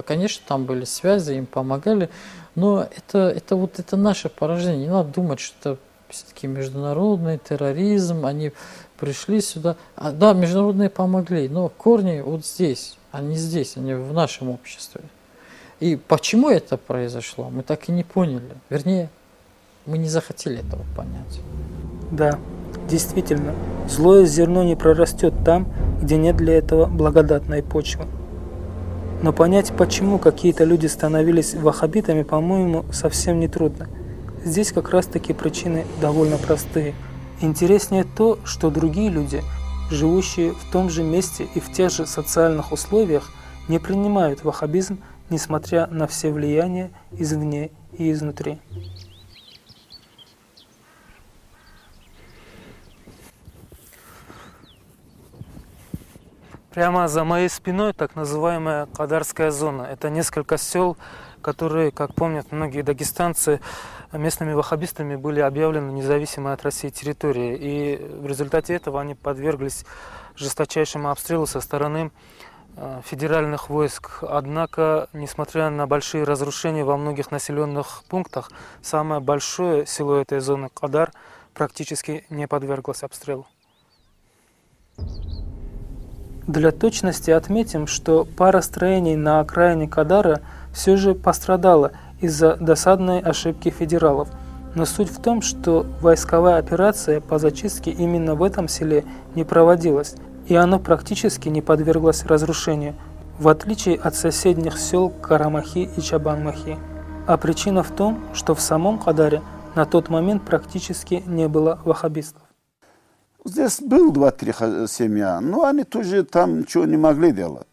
Конечно, там были связи, им помогали, но это, это вот это наше поражение. Не надо думать, что это все-таки международный терроризм, они пришли сюда. А, да, международные помогли, но корни вот здесь, не здесь, они в нашем обществе. И почему это произошло, мы так и не поняли. Вернее, мы не захотели этого понять. Да, действительно, злое зерно не прорастет там, где нет для этого благодатной почвы. Но понять, почему какие-то люди становились ваххабитами, по-моему, совсем не трудно. Здесь как раз-таки причины довольно простые. Интереснее то, что другие люди, живущие в том же месте и в тех же социальных условиях, не принимают ваххабизм несмотря на все влияния извне и изнутри. Прямо за моей спиной так называемая Кадарская зона. Это несколько сел, которые, как помнят многие дагестанцы, местными ваххабистами были объявлены независимой от России территорией. И в результате этого они подверглись жесточайшему обстрелу со стороны федеральных войск. Однако, несмотря на большие разрушения во многих населенных пунктах, самое большое село этой зоны Кадар практически не подверглось обстрелу. Для точности отметим, что пара строений на окраине Кадара все же пострадала из-за досадной ошибки федералов. Но суть в том, что войсковая операция по зачистке именно в этом селе не проводилась, и оно практически не подверглось разрушению, в отличие от соседних сел Карамахи и Чабанмахи. А причина в том, что в самом Кадаре на тот момент практически не было ваххабистов. Здесь был два-три семья, но они тоже там ничего не могли делать.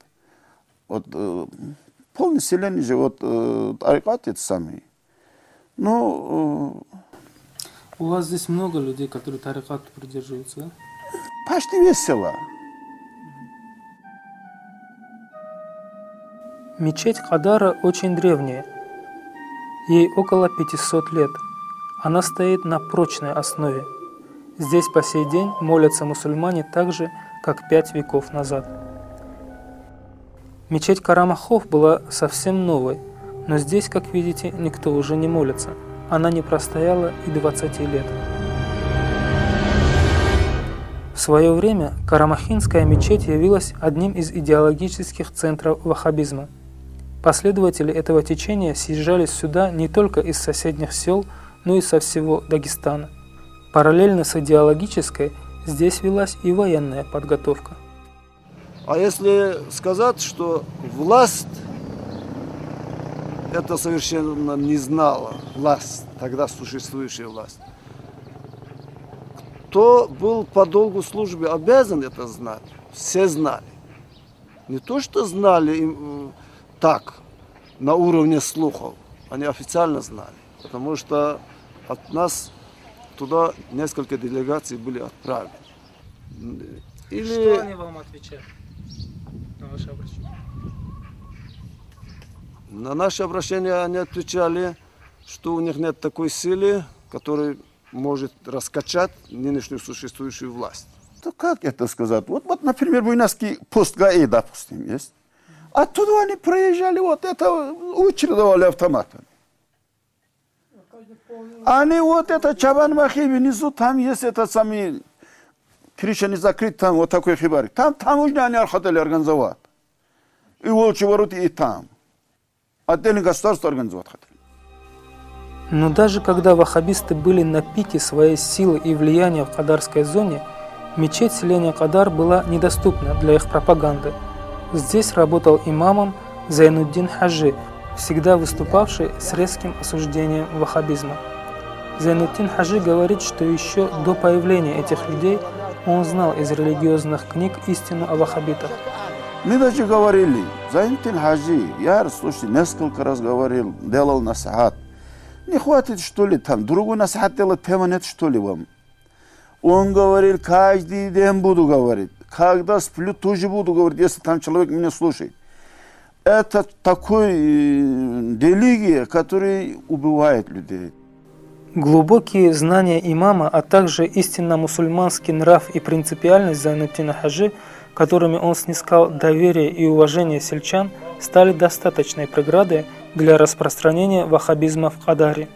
Вот э, полное население живет э, арикаты сами. Ну, э, У вас здесь много людей, которые тарикат придерживаются, да? Почти весело. Мечеть Кадара очень древняя. Ей около 500 лет. Она стоит на прочной основе. Здесь по сей день молятся мусульмане так же, как пять веков назад. Мечеть Карамахов была совсем новой, но здесь, как видите, никто уже не молится. Она не простояла и 20 лет. В свое время Карамахинская мечеть явилась одним из идеологических центров ваххабизма – Последователи этого течения съезжались сюда не только из соседних сел, но и со всего Дагестана. Параллельно с идеологической здесь велась и военная подготовка. А если сказать, что власть это совершенно не знала, власть, тогда существующая власть, кто был по долгу службы обязан это знать, все знали. Не то, что знали так, на уровне слухов. Они официально знали, потому что от нас туда несколько делегаций были отправлены. Или... Что они вам отвечают на ваше обращение? На наше обращение они отвечали, что у них нет такой силы, которая может раскачать нынешнюю существующую власть. То как это сказать? Вот, вот например, буйнавский пост ГАИ, допустим, есть. Оттуда они проезжали, вот это учредовали автоматами. Они вот это Чабан-Махи внизу, там есть этот самый не закрыт, там вот такой хибарик. Там таможня они хотели организовать. И волчьи ворота и там. Отдельное государство организовать хотели. Но даже когда ваххабисты были на пике своей силы и влияния в Кадарской зоне, мечеть селения Кадар была недоступна для их пропаганды. Здесь работал имамом Зайнуддин Хаджи, всегда выступавший с резким осуждением ваххабизма. Зайнуддин Хаджи говорит, что еще до появления этих людей он знал из религиозных книг истину о ваххабитах. Мы даже говорили, Зайнуддин Хаджи, я, слушайте, несколько раз говорил, делал насахат. Не хватит, что ли, там, другой насахат делать, тема нет, что ли, вам. Он говорил, каждый день буду говорить. Когда сплю, тоже буду говорить, если там человек меня слушает. Это такой религия, которая убивает людей. Глубокие знания имама, а также истинно мусульманский нрав и принципиальность Зайнутдина Хаджи, которыми он снискал доверие и уважение сельчан, стали достаточной преградой для распространения ваххабизма в Кадаре,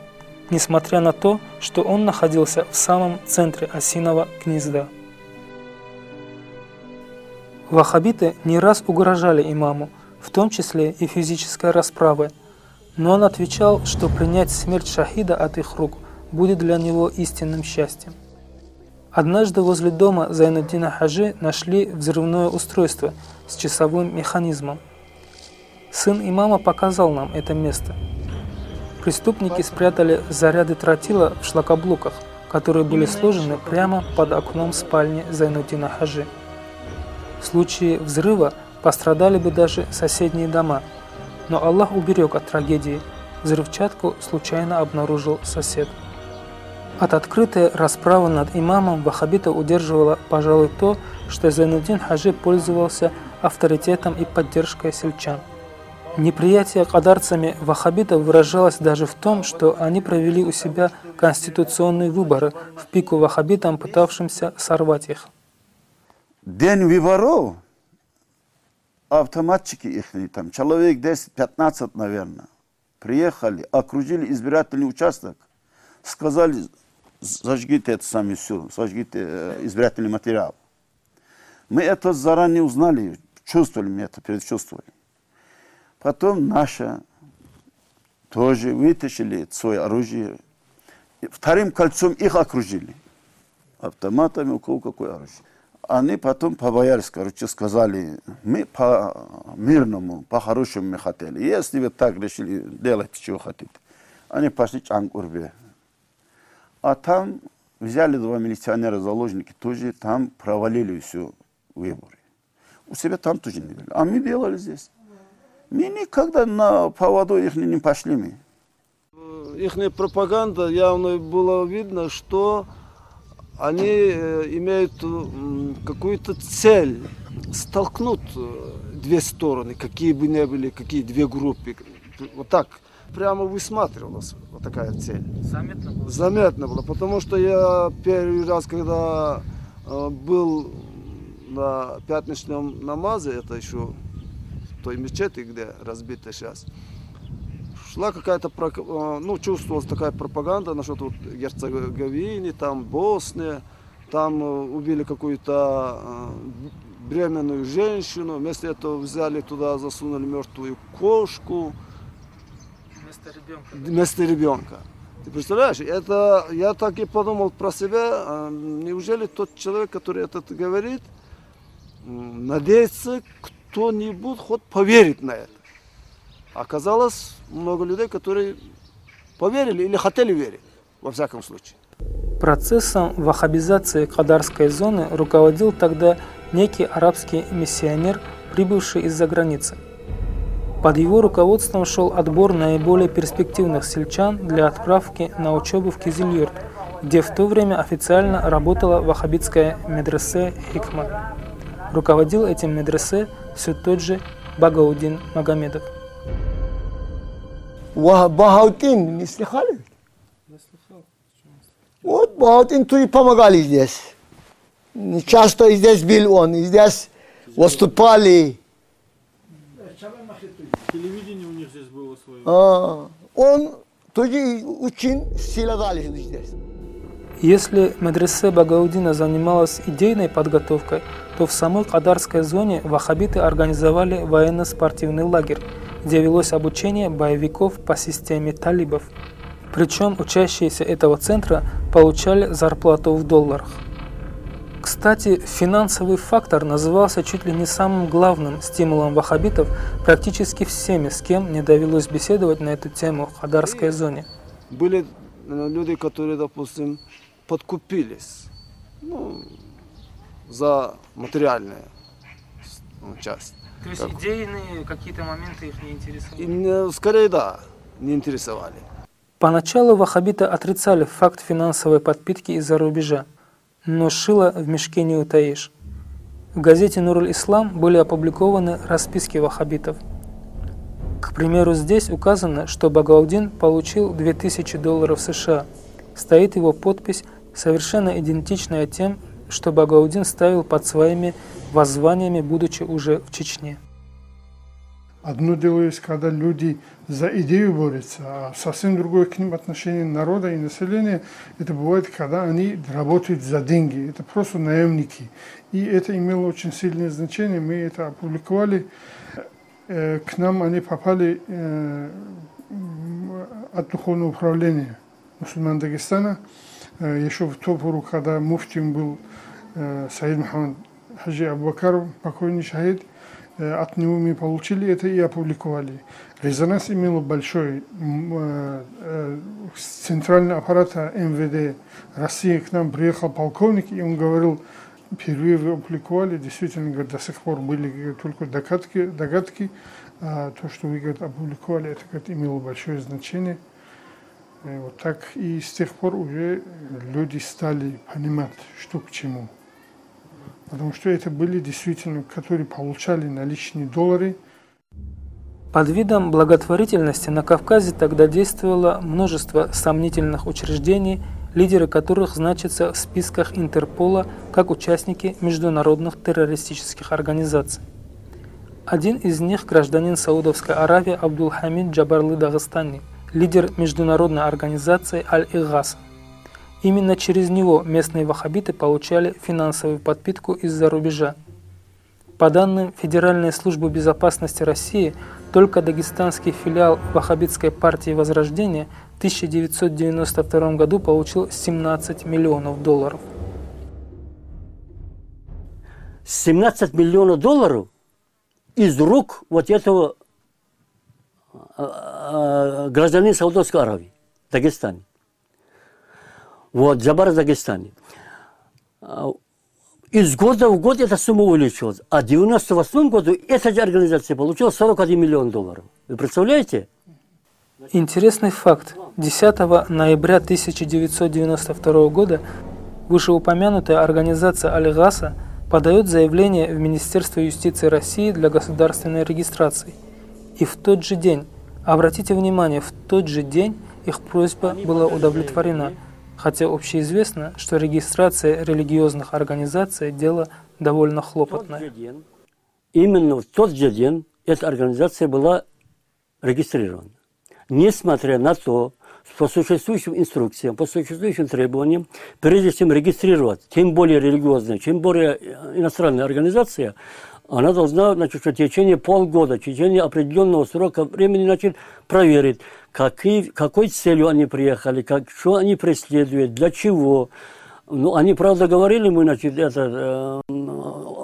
несмотря на то, что он находился в самом центре осиного гнезда. Ваххабиты не раз угрожали имаму, в том числе и физической расправой, но он отвечал, что принять смерть шахида от их рук будет для него истинным счастьем. Однажды возле дома Зайнуддина Хаджи нашли взрывное устройство с часовым механизмом. Сын имама показал нам это место. Преступники спрятали заряды тротила в шлакоблоках, которые были сложены прямо под окном спальни Зайнуддина Хаджи. В случае взрыва пострадали бы даже соседние дома, но Аллах уберег от трагедии. Взрывчатку случайно обнаружил сосед. От открытой расправы над имамом Вахабита удерживало, пожалуй, то, что Зайнуддин Хаджи пользовался авторитетом и поддержкой сельчан. Неприятие кадарцами ваххабитов выражалось даже в том, что они провели у себя конституционные выборы в пику ваххабитам, пытавшимся сорвать их. День выборов автоматчики их, там человек 10-15, наверное, приехали, окружили избирательный участок, сказали, зажгите это сами все, сожгите э, избирательный материал. Мы это заранее узнали, чувствовали мы это, предчувствовали. Потом наши тоже вытащили свое оружие. Вторым кольцом их окружили. Автоматами, у кого какое оружие. Они потом побоялись, короче, сказали, мы по-мирному, по-хорошему мы хотели. Если вы так решили, делайте, чего хотите. Они пошли Чангурбе. А там взяли два милиционера заложники, тоже там провалили все выборы. У себя там тоже не делали. А мы делали здесь. Мы никогда на поводу их не пошли мы. Их пропаганда явно было видно, что они э, имеют какую-то цель столкнуть э, две стороны, какие бы ни были, какие две группы. Вот так прямо высматривалась вот такая цель. Заметно было? Заметно было, потому что я первый раз, когда э, был на пятничном намазе, это еще той мечети, где разбита сейчас, шла какая-то, ну, чувствовалась такая пропаганда насчет вот Герцеговины, там Босния, там убили какую-то беременную женщину, вместо этого взяли туда, засунули мертвую кошку. Вместо ребенка. Вместо ребенка. Ты представляешь, это я так и подумал про себя, неужели тот человек, который это говорит, надеется, кто-нибудь хоть поверит на это. Оказалось много людей, которые поверили или хотели верить, во всяком случае. Процессом ваххабизации Кадарской зоны руководил тогда некий арабский миссионер, прибывший из-за границы. Под его руководством шел отбор наиболее перспективных сельчан для отправки на учебу в Кизильюрт, где в то время официально работала ваххабитская медресе Хикма. Руководил этим медресе все тот же Багаудин Магомедов. Багаудин не слыхали? Вот Багаудин тут и помогали здесь. Часто здесь был он, и здесь выступали. Телевидение у них здесь было свое. А, он тоже очень сильно дали здесь. Если медресе Багаудина занималась идейной подготовкой, то в самой Кадарской зоне ваххабиты организовали военно-спортивный лагерь, где велось обучение боевиков по системе талибов. Причем учащиеся этого центра получали зарплату в долларах. Кстати, финансовый фактор назывался чуть ли не самым главным стимулом ваххабитов практически всеми, с кем не довелось беседовать на эту тему в Хадарской зоне. Были э, люди, которые, допустим, подкупились ну, за материальную ну, часть. То есть как... идейные какие-то моменты их не интересовали? И, скорее да, не интересовали. Поначалу ваххабиты отрицали факт финансовой подпитки из-за рубежа но шило в мешке не утаишь. В газете «Нуруль Ислам» были опубликованы расписки ваххабитов. К примеру, здесь указано, что Багаудин получил 2000 долларов США. Стоит его подпись, совершенно идентичная тем, что Багаудин ставил под своими воззваниями, будучи уже в Чечне. Одно дело есть, когда люди за идею борются, а совсем другое к ним отношение народа и населения, это бывает, когда они работают за деньги, это просто наемники. И это имело очень сильное значение, мы это опубликовали. Э, к нам они попали э, от духовного управления мусульман Дагестана. Э, еще в ту пору, когда муфтием был Саид Мухаммад Хаджи Абубакаров, покойный шахид – Э, от него мы получили это и опубликовали. Резонанс имел большой. Э, э, с центрального аппарата МВД России к нам приехал полковник, и он говорил, впервые вы опубликовали, действительно, говорит, до сих пор были только догадки, догадки, а то, что вы говорит, опубликовали, это говорит, имело большое значение. И вот так и с тех пор уже люди стали понимать, что к чему потому что это были действительно, которые получали наличные доллары. Под видом благотворительности на Кавказе тогда действовало множество сомнительных учреждений, лидеры которых значатся в списках Интерпола как участники международных террористических организаций. Один из них – гражданин Саудовской Аравии Абдулхамид Джабарлы Дагестани, лидер международной организации Аль-Игаса. Именно через него местные ваххабиты получали финансовую подпитку из-за рубежа. По данным Федеральной службы безопасности России, только дагестанский филиал ваххабитской партии Возрождения в 1992 году получил 17 миллионов долларов. 17 миллионов долларов из рук вот этого э, э, гражданина Саудовской Аравии, Дагестане. Вот, Джабар в Дагестане. А, из года в год эта сумма увеличивалась. А в 98 году эта же организация получила 41 миллион долларов. Вы представляете? Интересный факт. 10 ноября 1992 года вышеупомянутая организация Алигаса подает заявление в Министерство юстиции России для государственной регистрации. И в тот же день, обратите внимание, в тот же день их просьба была удовлетворена – хотя общеизвестно, что регистрация религиозных организаций – дело довольно хлопотное. Именно в тот же день эта организация была регистрирована. Несмотря на то, по существующим инструкциям, по существующим требованиям, прежде чем регистрировать, тем более религиозная, чем более иностранная организация, она должна значит, в течение полгода, в течение определенного срока времени значит, проверить, какие, какой целью они приехали, как, что они преследуют, для чего. Ну, они, правда, говорили, мы, значит, это э,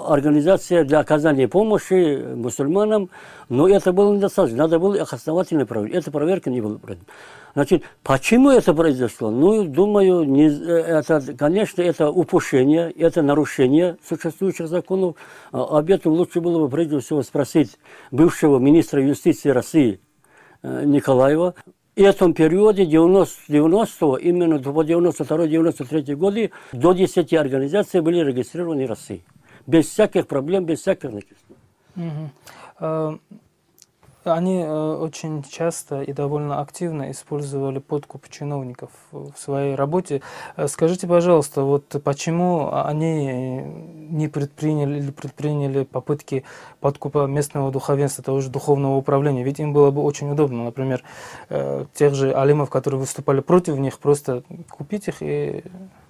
организация для оказания помощи мусульманам, но это было недостаточно, надо было их основательно проверить. Эта проверка не была проведена. Значит, почему это произошло? Ну, думаю, не, это, конечно, это упущение, это нарушение существующих законов. А, об этом лучше было бы, прежде всего, спросить бывшего министра юстиции России Э, Николаева. И этом периоде 90, 90 именно по 92-93 годы до 10 организаций были регистрированы в России. Без всяких проблем, без всяких начислений. Угу. Они э, очень часто и довольно активно использовали подкуп чиновников в своей работе. Э, скажите, пожалуйста, вот почему они не предприняли или предприняли попытки подкупа местного духовенства, того же духовного управления? Ведь им было бы очень удобно, например, э, тех же алимов, которые выступали против них, просто купить их и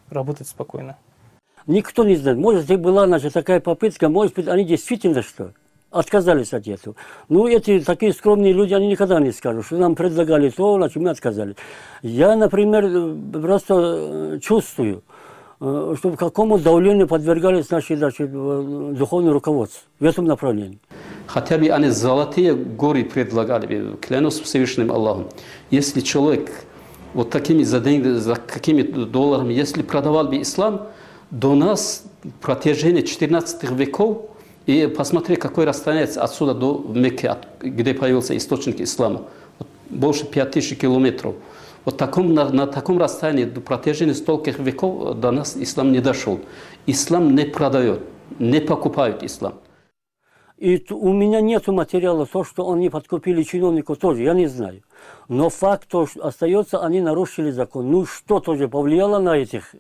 работать спокойно. Никто не знает. Может быть, была значит, такая попытка, может быть, они действительно что? Отказались от этого. Ну, эти такие скромные люди, они никогда не скажут, что нам предлагали то, значит, мы отказались. Я, например, просто э, чувствую, э, что какому давлению подвергались наши значит, духовные руководства в этом направлении. Хотя бы они золотые горы предлагали, клянусь Всевышним Аллахом. Если человек вот такими за деньги, за какими долларами, если продавал бы ислам, до нас протяжении 14 веков и посмотри, какой расстояние отсюда до Мекки, где появился источник ислама. Вот больше 5000 километров. Вот таком, на, на таком расстоянии, до протяжении стольких веков до нас ислам не дошел. Ислам не продает, не покупают ислам. И у меня нет материала, то, что они подкупили чиновников, тоже, я не знаю. Но факт то, что остается, они нарушили закон. Ну, что тоже повлияло на этих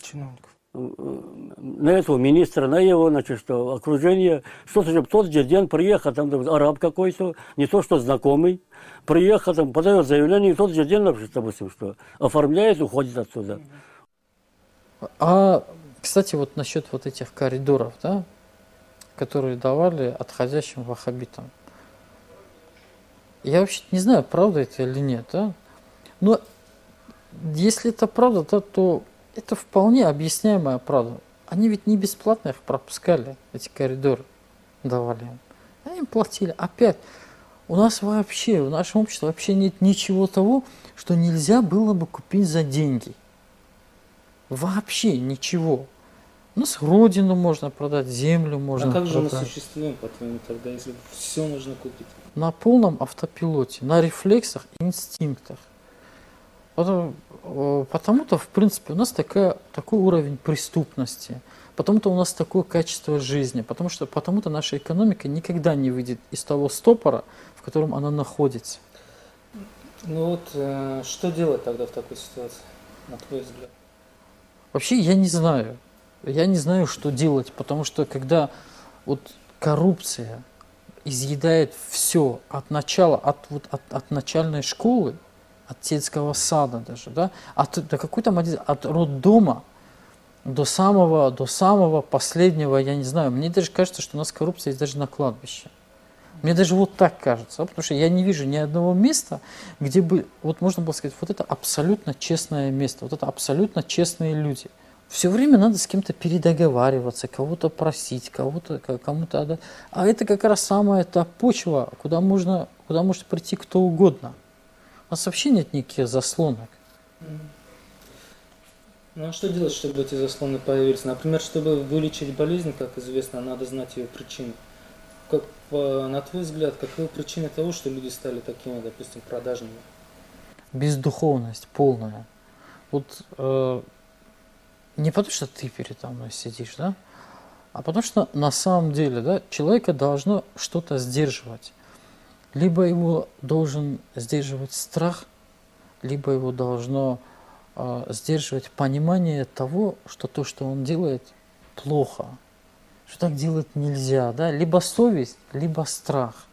чиновников? На этого министра, на его, значит, что, окружение, что-то, чтобы тот же день приехал, там, араб какой-то, не то, что знакомый, приехал, там, подает заявление, и тот же день, допустим, что, оформляет, уходит отсюда. А, кстати, вот насчет вот этих коридоров, да, которые давали отходящим ваххабитам. Я вообще не знаю, правда это или нет, да? Но если это правда, то, то это вполне объясняемая правда. Они ведь не бесплатно их пропускали, эти коридоры давали им. Они им платили. Опять, у нас вообще, в нашем обществе вообще нет ничего того, что нельзя было бы купить за деньги. Вообще ничего. У нас родину можно продать, землю можно А как продать. же мы существуем, по-твоему, тогда, если все нужно купить? На полном автопилоте, на рефлексах, инстинктах. Потому, потому-то, в принципе, у нас такая, такой уровень преступности, потому-то у нас такое качество жизни, потому что потому-то наша экономика никогда не выйдет из того стопора, в котором она находится. Ну вот, э, что делать тогда в такой ситуации, на твой взгляд? Вообще я не знаю. Я не знаю, что делать, потому что когда вот коррупция изъедает все от начала, от, вот, от, от начальной школы, от сельского сада даже, да, от, до какой там от роддома до самого, до самого последнего, я не знаю, мне даже кажется, что у нас коррупция есть даже на кладбище. Мне даже вот так кажется, потому что я не вижу ни одного места, где бы, вот можно было сказать, вот это абсолютно честное место, вот это абсолютно честные люди. Все время надо с кем-то передоговариваться, кого-то просить, кого-то кому-то отдать. А это как раз самая та почва, куда можно, куда может прийти кто угодно. У нас вообще нет никаких заслонок. Ну а что делать, чтобы эти заслоны появились? Например, чтобы вылечить болезнь, как известно, надо знать ее причину. Как, на твой взгляд, какова причина того, что люди стали такими, допустим, продажными? Бездуховность полная. Вот э, не потому, что ты передо мной сидишь, да, а потому что на самом деле да, человека должно что-то сдерживать. Либо его должен сдерживать страх, либо его должно э, сдерживать понимание того, что то, что он делает, плохо, что так делать нельзя, да? либо совесть, либо страх.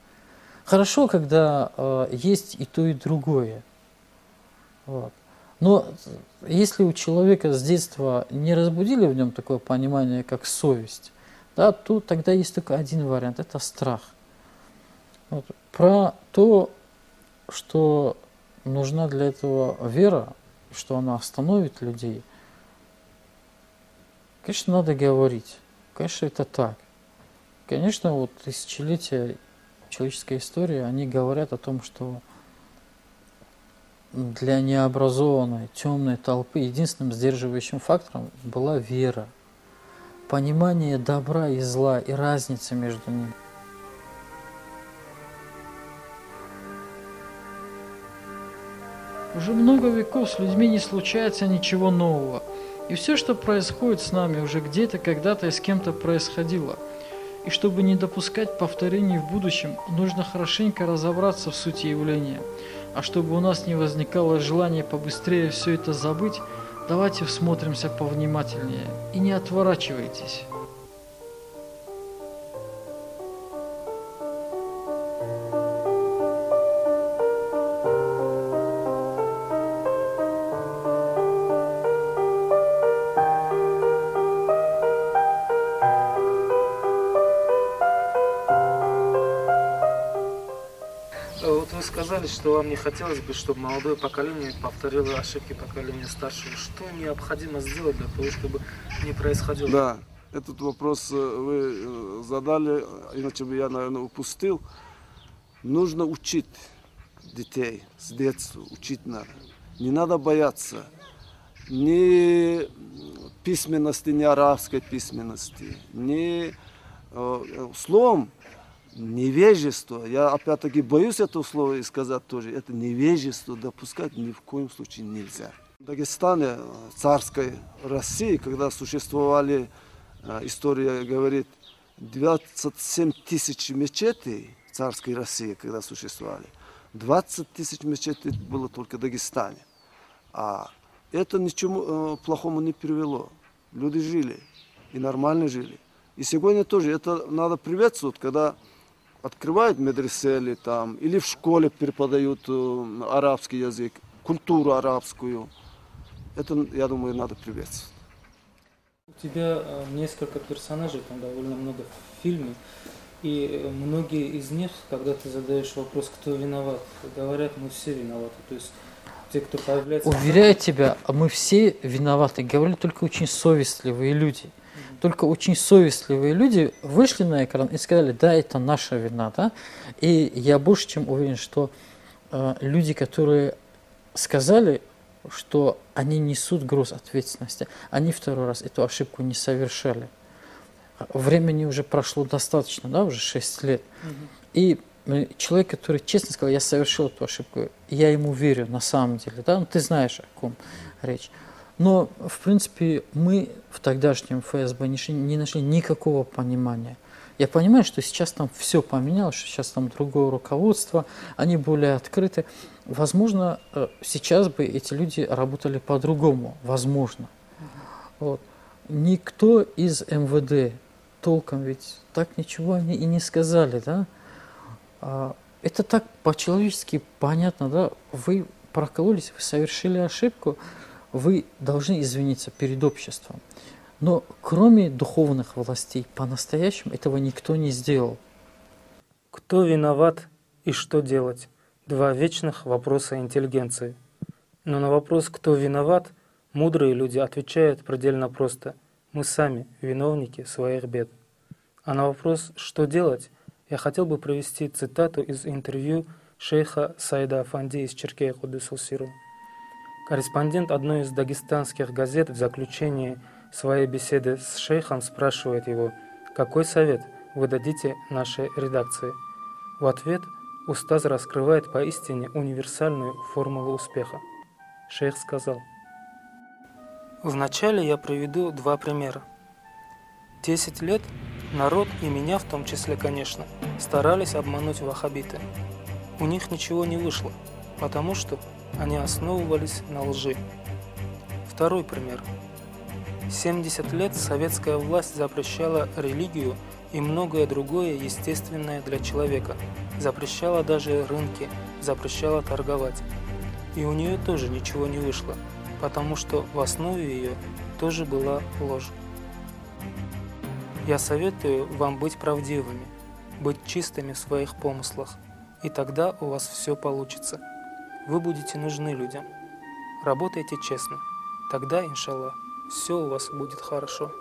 Хорошо, когда э, есть и то, и другое. Вот. Но если у человека с детства не разбудили в нем такое понимание, как совесть, да, то тогда есть только один вариант – это страх. Вот. Про то, что нужна для этого вера, что она остановит людей, конечно, надо говорить. Конечно, это так. Конечно, вот тысячелетия человеческой истории, они говорят о том, что для необразованной, темной толпы единственным сдерживающим фактором была вера, понимание добра и зла и разницы между ними. Уже много веков с людьми не случается ничего нового. И все, что происходит с нами, уже где-то, когда-то и с кем-то происходило. И чтобы не допускать повторений в будущем, нужно хорошенько разобраться в сути явления. А чтобы у нас не возникало желание побыстрее все это забыть, давайте всмотримся повнимательнее и не отворачивайтесь. Сказали, что вам не хотелось бы, чтобы молодое поколение повторило ошибки поколения старшего. Что необходимо сделать для того, чтобы не происходило? Да, этот вопрос э, вы э, задали, иначе бы я, наверное, упустил. Нужно учить детей с детства, учить надо. Не надо бояться ни письменности, ни арабской письменности, ни э, словом невежество. Я опять-таки боюсь этого слова сказать тоже. Это невежество допускать ни в коем случае нельзя. В Дагестане, царской России, когда существовали, история говорит, 27 тысяч мечетей царской России, когда существовали. 20 тысяч мечетей было только в Дагестане. А это ничему плохому не привело. Люди жили и нормально жили. И сегодня тоже это надо приветствовать, когда открывают медресе там, или в школе преподают э, арабский язык, культуру арабскую. Это, я думаю, надо приветствовать. У тебя э, несколько персонажей, там довольно много в фильме, и э, многие из них, когда ты задаешь вопрос, кто виноват, говорят, мы все виноваты. То есть те, кто появляется... Уверяю тебя, а мы все виноваты. Говорили только очень совестливые люди. Только очень совестливые люди вышли на экран и сказали, да, это наша вина. Да? И я больше чем уверен, что э, люди, которые сказали, что они несут груз ответственности, они второй раз эту ошибку не совершали. Времени уже прошло достаточно, да, уже 6 лет. Угу. И человек, который честно сказал, я совершил эту ошибку, я ему верю на самом деле, да, ну, ты знаешь, о ком речь. Но, в принципе, мы в тогдашнем ФСБ не, не нашли никакого понимания. Я понимаю, что сейчас там все поменялось, что сейчас там другое руководство, они более открыты. Возможно, э, сейчас бы эти люди работали по-другому, возможно. Вот. Никто из МВД толком ведь так ничего они и не сказали, да? А, это так по-человечески понятно, да? Вы прокололись, вы совершили ошибку, вы должны извиниться перед обществом. Но кроме духовных властей, по-настоящему этого никто не сделал. Кто виноват и что делать? Два вечных вопроса интеллигенции. Но на вопрос «кто виноват?» мудрые люди отвечают предельно просто. Мы сами виновники своих бед. А на вопрос «что делать?» я хотел бы провести цитату из интервью шейха Сайда Афанди из Черкея Худысулсиру. Корреспондент одной из дагестанских газет в заключении своей беседы с шейхом спрашивает его, какой совет вы дадите нашей редакции. В ответ Устаз раскрывает поистине универсальную формулу успеха. Шейх сказал, «Вначале я приведу два примера. Десять лет народ, и меня в том числе, конечно, старались обмануть ваххабиты. У них ничего не вышло, потому что они основывались на лжи. Второй пример. 70 лет советская власть запрещала религию и многое другое естественное для человека. Запрещала даже рынки, запрещала торговать. И у нее тоже ничего не вышло, потому что в основе ее тоже была ложь. Я советую вам быть правдивыми, быть чистыми в своих помыслах, и тогда у вас все получится. Вы будете нужны людям. Работайте честно. Тогда, иншаллах, все у вас будет хорошо.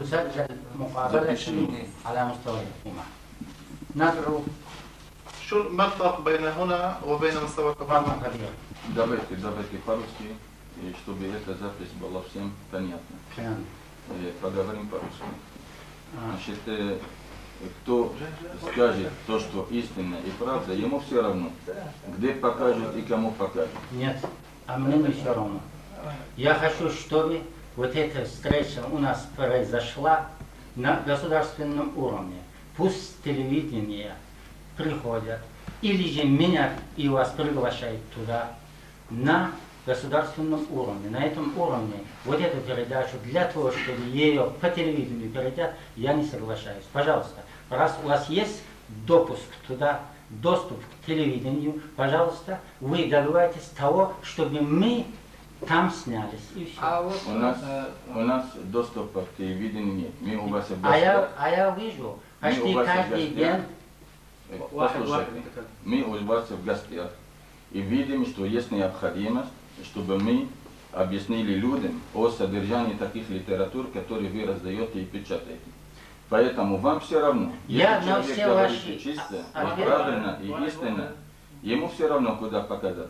تسجل مقابلة على مستوى الحكومة ندعو شو ما الفرق بين هنا وبين مستوى الحكومة؟ Давайте, давайте по-русски, и чтобы эта запись была всем понятна. Понятно. Э, Поговорим по-русски. Значит, э, кто скажет то, что истинно и правда, ему все равно, где покажет и кому покажет. Нет, а мне не все равно. Я хочу, чтобы вот эта встреча у нас произошла на государственном уровне. Пусть телевидение приходят, или же меня и вас приглашают туда, на государственном уровне. На этом уровне вот эту передачу, для того, чтобы ее по телевидению передать, я не соглашаюсь. Пожалуйста, раз у вас есть допуск туда, доступ к телевидению, пожалуйста, вы добивайтесь того, чтобы мы там снялись. И все. А у нас, у нас доступа к телевидению нет. Мы у вас А я, а я вижу, Мы почти у вас в каждый гостях. день Э, Послушайте, мы у вас в гостях и видим, что есть необходимость, чтобы мы объяснили людям о содержании таких литератур, которые вы раздаете и печатаете. Поэтому вам все равно. Я Если на человек все говорит ваши чисто, а- правильно и истинно, ему все равно, куда показать.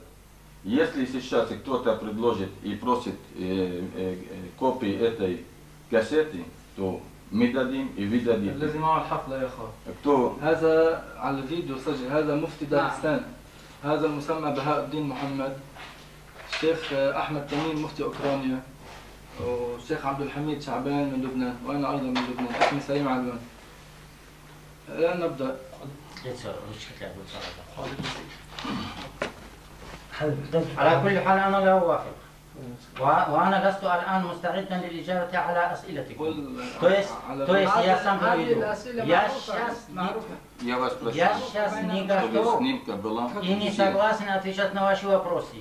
Если сейчас кто-то предложит и просит э, э, э, копии этой кассеты, то мы дадим и вы дадите. الذي معه الحفلة يا أخوة Кто هذا على الفيديو سجل هذا مفتي داغستان هذا المسمى بهاء الدين محمد الشيخ أحمد تميم مفتي أوكرانيا والشيخ عبد الحميد شعبان من لبنان وأنا أيضا من لبنان اسمي سليم علوان الآن نبدأ على كل حال أنا لا أوافق و- وأنا لست الآن مستعدا للإجابة على أسئلتكم. То есть, то есть я сам говорю, я сейчас не, Я вас прошу, я сейчас не чтобы готов снимка была. и не согласен отвечать на ваши вопросы.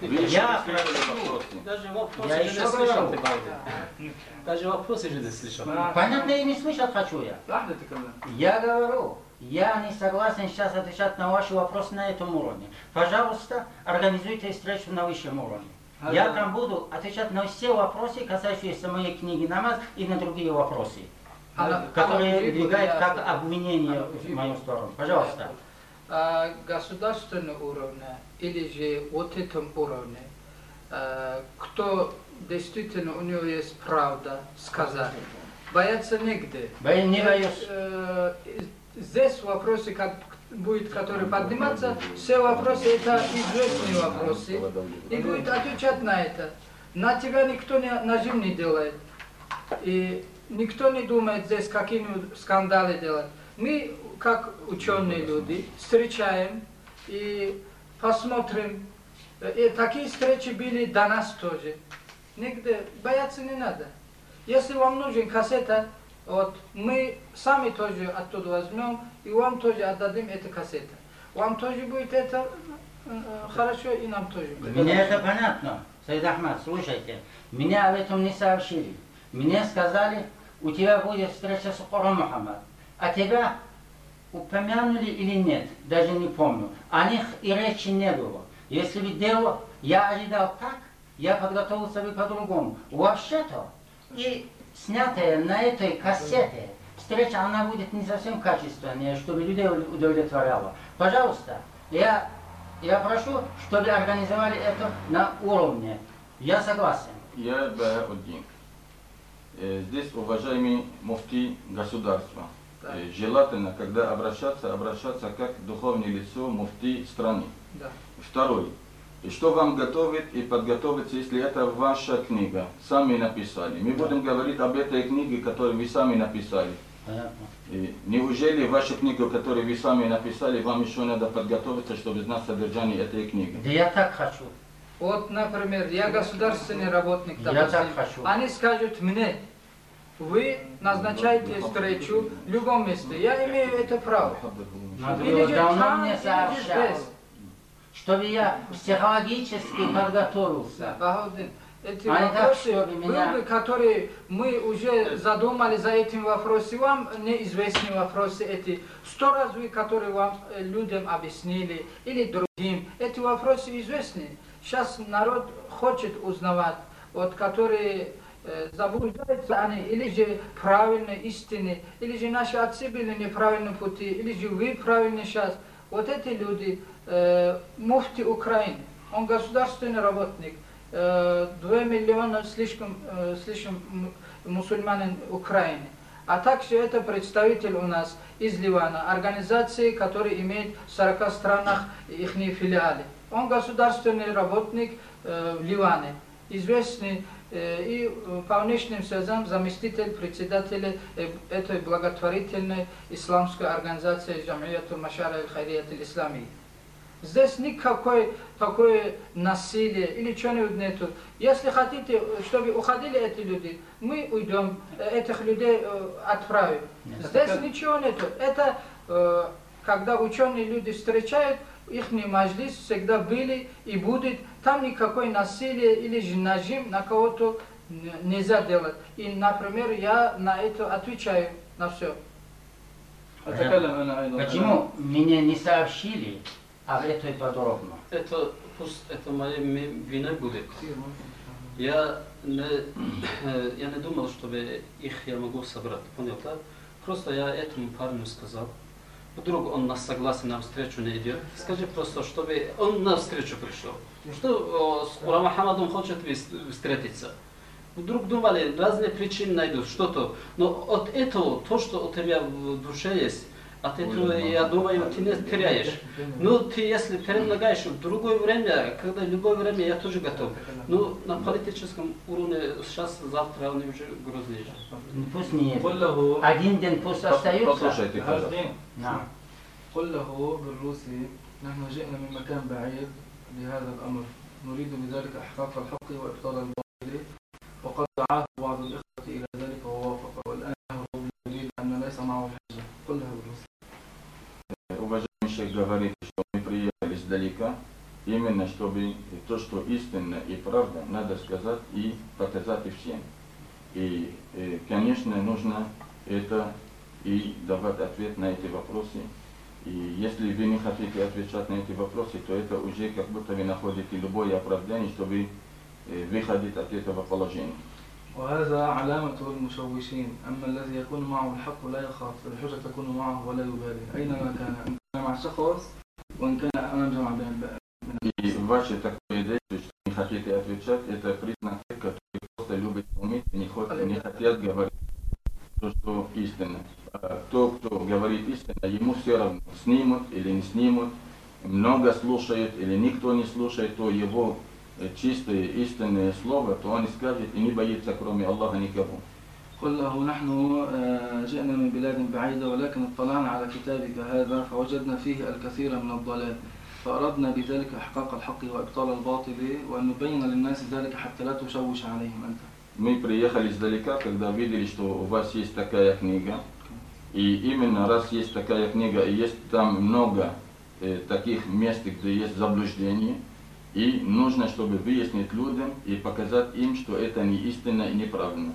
Вы еще Я не слышали прошу, вопросы. Даже вопросы я же еще не слышал говорю. ты, Бауди. Даже вопросы же не слышал. Понятно, и не слышать хочу я. Правда ты когда? Я говорю, я не согласен сейчас отвечать на ваши вопросы на этом уровне. Пожалуйста, организуйте встречу на высшем уровне. А Я там буду отвечать на все вопросы, касающиеся моей книги «Намаз» и на другие вопросы, А на- которые а на выдвигают я- как обвинение в мою сторону. Пожалуйста. А, государственного уровня или же вот этом уровне, а, кто действительно у него есть правда сказать, бояться негде. Боя- не боюсь. Здесь вопросы, как будет, которые подниматься, все вопросы это известные вопросы, и будет отвечать на это. На тебя никто не, нажим не делает. И никто не думает здесь какие скандалы делать. Мы, как ученые люди, встречаем и посмотрим. И такие встречи были до нас тоже. Нигде бояться не надо. Если вам нужен кассета, вот мы сами тоже оттуда возьмем и вам тоже отдадим эту кассету. Вам тоже будет это э, хорошо и нам тоже. Мне это понятно, Саид Ахмад, слушайте. Меня об этом не сообщили. Мне сказали, у тебя будет встреча с Кором Мухаммад. А тебя упомянули или нет, даже не помню. О них и речи не было. Если бы дело, я ожидал так, я подготовился бы по-другому. Вообще-то, и снятая на этой кассете, встреча, она будет не совсем качественная, чтобы людей удовлетворяла. Пожалуйста, я, я прошу, чтобы организовали это на уровне. Я согласен. Я Бахауддин. Э, Здесь уважаемый муфти государства. Э, Желательно, когда обращаться, обращаться как духовное лицо муфти страны. Да. Второй. И что вам готовить и подготовиться, если это ваша книга, сами написали. Мы будем говорить об этой книге, которую вы сами написали. Понятно. И неужели вашу книгу, которую вы сами написали, вам еще надо подготовиться, чтобы знать содержание этой книги? Да я так хочу. Вот, например, я государственный работник, Я допустим. так хочу. Они скажут мне, вы назначаете встречу в любом месте. Я имею это право. Надо Или было же давно там, мне здесь. Чтобы я психологически подготовился. Бахаудин, эти так, вопросы, меня- выводы, которые мы уже задумали за этим вопросом, вам неизвестны вопросы эти. Сто раз вы, которые вам э, людям объяснили, или другим, эти вопросы известны. Сейчас народ хочет узнавать, вот которые э, заблуждаются они, или же правильные истины, или же наши отцы были неправильные пути, или же вы правильно сейчас. Вот эти люди, муфти Украины, он государственный работник, э, 2 миллиона слишком, э, слишком мусульманин Украины. А также это представитель у нас из Ливана, организации, которые имеют в 40 странах их филиалы. Он государственный работник э, в Ливане, известный э, и э, по внешним связям заместитель председателя э, этой благотворительной исламской организации Джамияту Машара Хайрият Исламии. Здесь никакой такое насилие или что-нибудь нету. Если хотите, чтобы уходили эти люди, мы уйдем, этих людей отправим. Здесь ничего нету. Это когда ученые люди встречают, их маджлис всегда были и будет. Там никакой насилия или же нажим на кого-то нельзя делать. И, например, я на это отвечаю на все. Почему мне не сообщили об этой подробно? Это пусть это моя вина будет. Я не, я не думал, чтобы их я могу собрать, понял, да? Просто я этому парню сказал, вдруг он нас согласен на встречу не идет, скажи просто, чтобы он на встречу пришел. Что с Ура Мухаммадом хочет встретиться. Вдруг думали, разные причины найдут, что-то. Но от этого, то, что у тебя в душе есть, от этого, я думаю, ты не теряешь. Ну, ты если предлагаешь в другое время, когда любое время, я тоже готов. Ну, на политическом уровне сейчас, завтра они уже грузные. Пусть не один день пусть остаются. Послушайте, пожалуйста. قل له بالروسي نحن جئنا من مكان بعيد لهذا الأمر نريد بذلك إحقاق الحق وإبطال الباطل وقد دعاه بعض الإخوة إلى ذلك ووافق والآن هو يريد أن ليس معه حجة قلها بالروسي Уважаемый шейх говорит, что мы приехали издалека, именно чтобы то, что истинно и правда, надо сказать и показать и всем. И, и, конечно, нужно это и давать ответ на эти вопросы. И если вы не хотите отвечать на эти вопросы, то это уже как будто вы находите любое оправдание, чтобы выходить от этого положения. وهذا علامة المشوشين أما الذي يكون معه الحق لا يخاف الحجة تكون معه ولا يبالي أينما كان إن كان مع شخص وإن كان أمام جمع بين И ваше такое действие, что не хотите отвечать, это признак тех, которые просто любят уметь и не, хотят, не хотят говорить то, что истинно. А то, кто говорит истинно, ему все равно, снимут или не снимут, много слушает или никто не слушает, то его чистое истинное слово, то он скажет и не боится, кроме Аллаха, никого. قل له نحن جئنا من بلاد بعيدة ولكن اطلعنا على كتابك هذا فوجدنا فيه الكثير من الضلال فأردنا بذلك إحقاق الحق وإبطال الباطل وأن نبين للناس ذلك حتى لا تشوش عليهم أنت Мы приехали издалека, когда видели, что у вас есть такая книга. И именно раз есть такая книга, и есть там много э, таких мест, где есть заблуждение, и нужно, чтобы выяснить людям и показать им, что это не истинно и неправильно.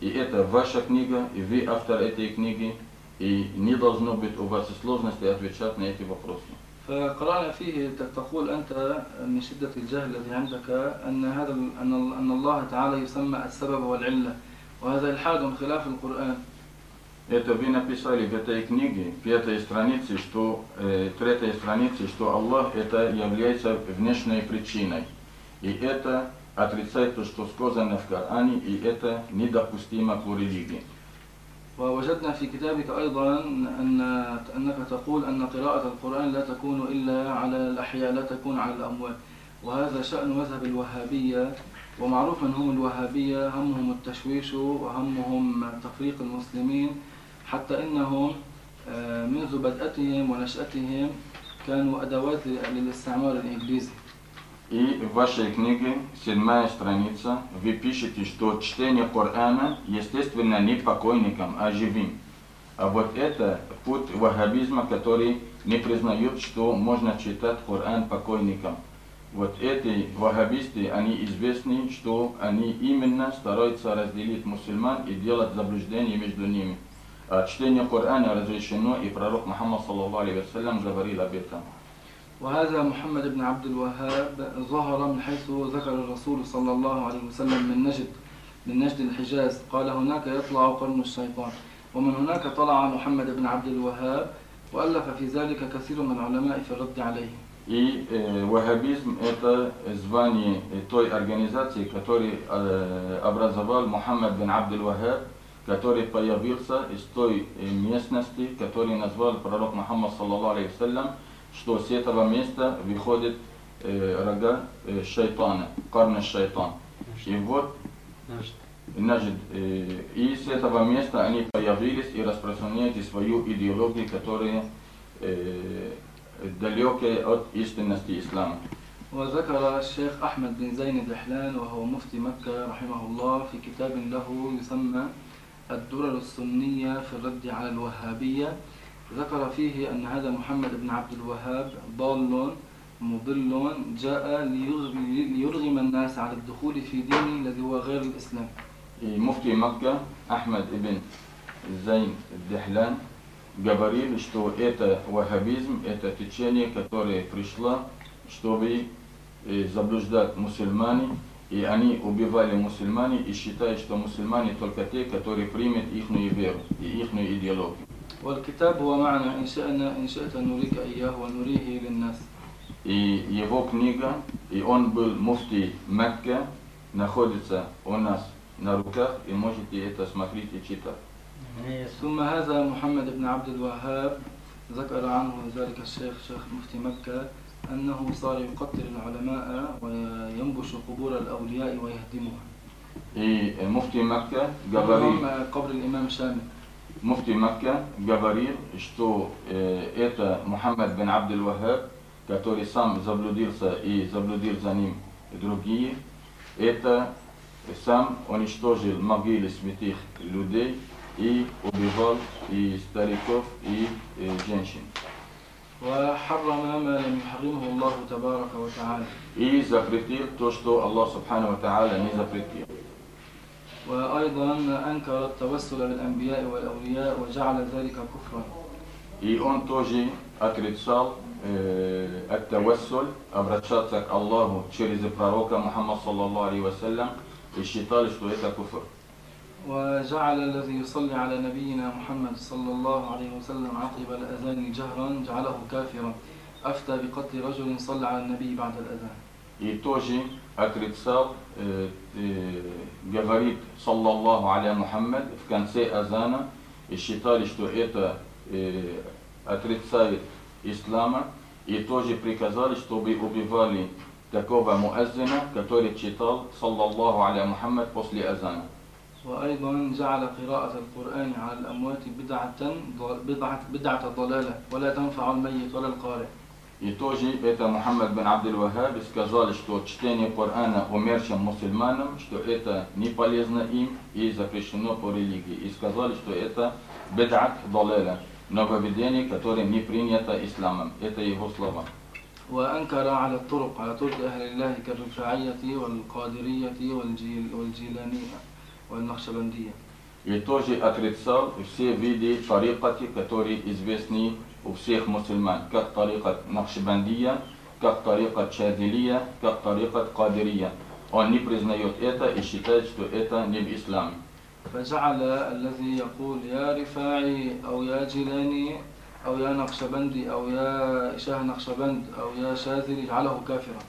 И это ваша книга, и вы автор этой книги, и не должно быть у вас сложности отвечать на эти вопросы. فقرأنا فيه تقول أنت من شدة الجهل الذي عندك أن هذا أن أن الله تعالى يسمى السبب والعلة وهذا إلحاد خلاف القرآن. Это вы написали в этой книге, пятой странице, что, э, третьей странице, что Аллах это является внешней причиной. И это отрицает то, что сказано в Коране, и это недопустимо по религии. ووجدنا في كتابك أيضا أن أنك تقول أن قراءة القرآن لا تكون إلا على الأحياء لا تكون على الأموات وهذا شأن مذهب الوهابية ومعروف من هم الوهابية همهم التشويش وهمهم تفريق المسلمين حتى إنهم منذ بدأتهم ونشأتهم كانوا أدوات للاستعمار الإنجليزي И в вашей книге, седьмая страница, вы пишете, что чтение Корана, естественно, не покойникам, а живым. А вот это путь ваххабизма, который не признает, что можно читать Коран покойникам. Вот эти ваххабисты, они известны, что они именно стараются разделить мусульман и делать заблуждение между ними. А чтение Корана разрешено, и пророк Мухаммад, саллаху алейхи говорил об этом. وهذا محمد بن عبد الوهاب ظهر من حيث ذكر الرسول صلى الله عليه وسلم من نجد للنجد الحجاز قال هناك يطلع قرن الشيطان ومن هناك طلع محمد بن عبد الوهاب وألف في ذلك كثير من العلماء في الرد عليه И э, ваххабизм – это звание той организации, которую э, образовал Мухаммад бин Абдул Вахаб, который появился из той э, местности, которую назвал пророк Мухаммад, саллаллаху алейхи вассалям, что с этого места выходит э, рога э, шайтана, карна шайтан. И вот, значит, э, и с этого места они появились и распространяют свою идеологию, которая э, далекая от истинности ислама. وذكر الشيخ أحمد بن زين دحلان وهو مفتي مكة رحمه الله في كتاب له يسمى الدرر السنية في الرد على الوهابية ذكر فيه أن هذا محمد بن عبد الوهاب ضال مضل جاء ليرغم, ليرغم الناس على الدخول في دين الذي هو غير الإسلام И муфти Макка Ахмад ибн Зайн Дехлян говорил, что это ваххабизм, это течение, которое пришло, чтобы э, заблуждать мусульмане, и они убивали мусульмане и считают, что мусульмане только те, которые примут их веру и их идеологию. والكتاب هو معنا إن شئنا إن شئت نريك إياه ونريه للناس. И его книга, и он был муфти Мекка, находится у нас на руках, и можете это смотреть и читать. ثم هذا محمد بن عبد الوهاب ذكر عنه ذلك الشيخ شيخ مفتي مكة أنه صار يقتل العلماء وينبش قبور الأولياء ويهدمها. И муфти Макка говорит, قبر الإمام شامل. Муфти Макка говорил, что э, это Мухаммад бин Абдул Вахаб, который сам заблудился и заблудил за ним другие, это сам уничтожил могилы святых людей и убивал и стариков, и э, женщин. وحرم ما لم يحرمه الله تبارك وتعالى. И запретил то, что Аллах Субхану Ва Та'аля не запретил. وأيضا أنكر التوسل بالأنبياء والأولياء وجعل ذلك كفرا. И он тоже отрицал э, التوسل, обращаться к Аллаху через пророка Мухаммад саллаллаху алейхи вассалям, и считали, что это куфр. وجعل الذي يصلي على نبينا محمد صلى الله عليه وسلم عقب الأذان جهرا جعله كافرا أفتى بقتل رجل صلى على النبي بعد الأذان И тоже отрицал, э, э, говорит, саллаллаху аля Мухаммад, в конце азана, и считали, что это э, отрицает ислама, и тоже приказали, чтобы убивали такого муаззина, который читал, саллаллаху аля Мухаммад, после азана. وأيضا جعل قراءة القرآن على الأموات بدعة بدعة بدعة ضلالة ولا تنفع الميت ولا القارئ. И тоже это Мухаммад бин Абдул Вахаб сказали, что чтение Корана умершим мусульманам, что это не полезно им и запрещено по религии. И сказали, что это бед'ат далеля, нововведение, которое не принято исламом. Это его слова. وأنكر على الطرق على طرق أهل الله كالرفاعية والقادرية والجيل والجيلانية والنقشبندية. И тоже отрицал все виды тарикати, которые известны у всех мусульман, как тарикат Нахшибандия, как тарикат Чадилия, как тарикат Кадирия. Он не признает это и считает, что это не в исламе. فجعل الذي يقول يا رفاعي أو يا جيلاني أو يا نقشبندي أو يا شاه نقشبند أو يا شاذلي جعله كافرا.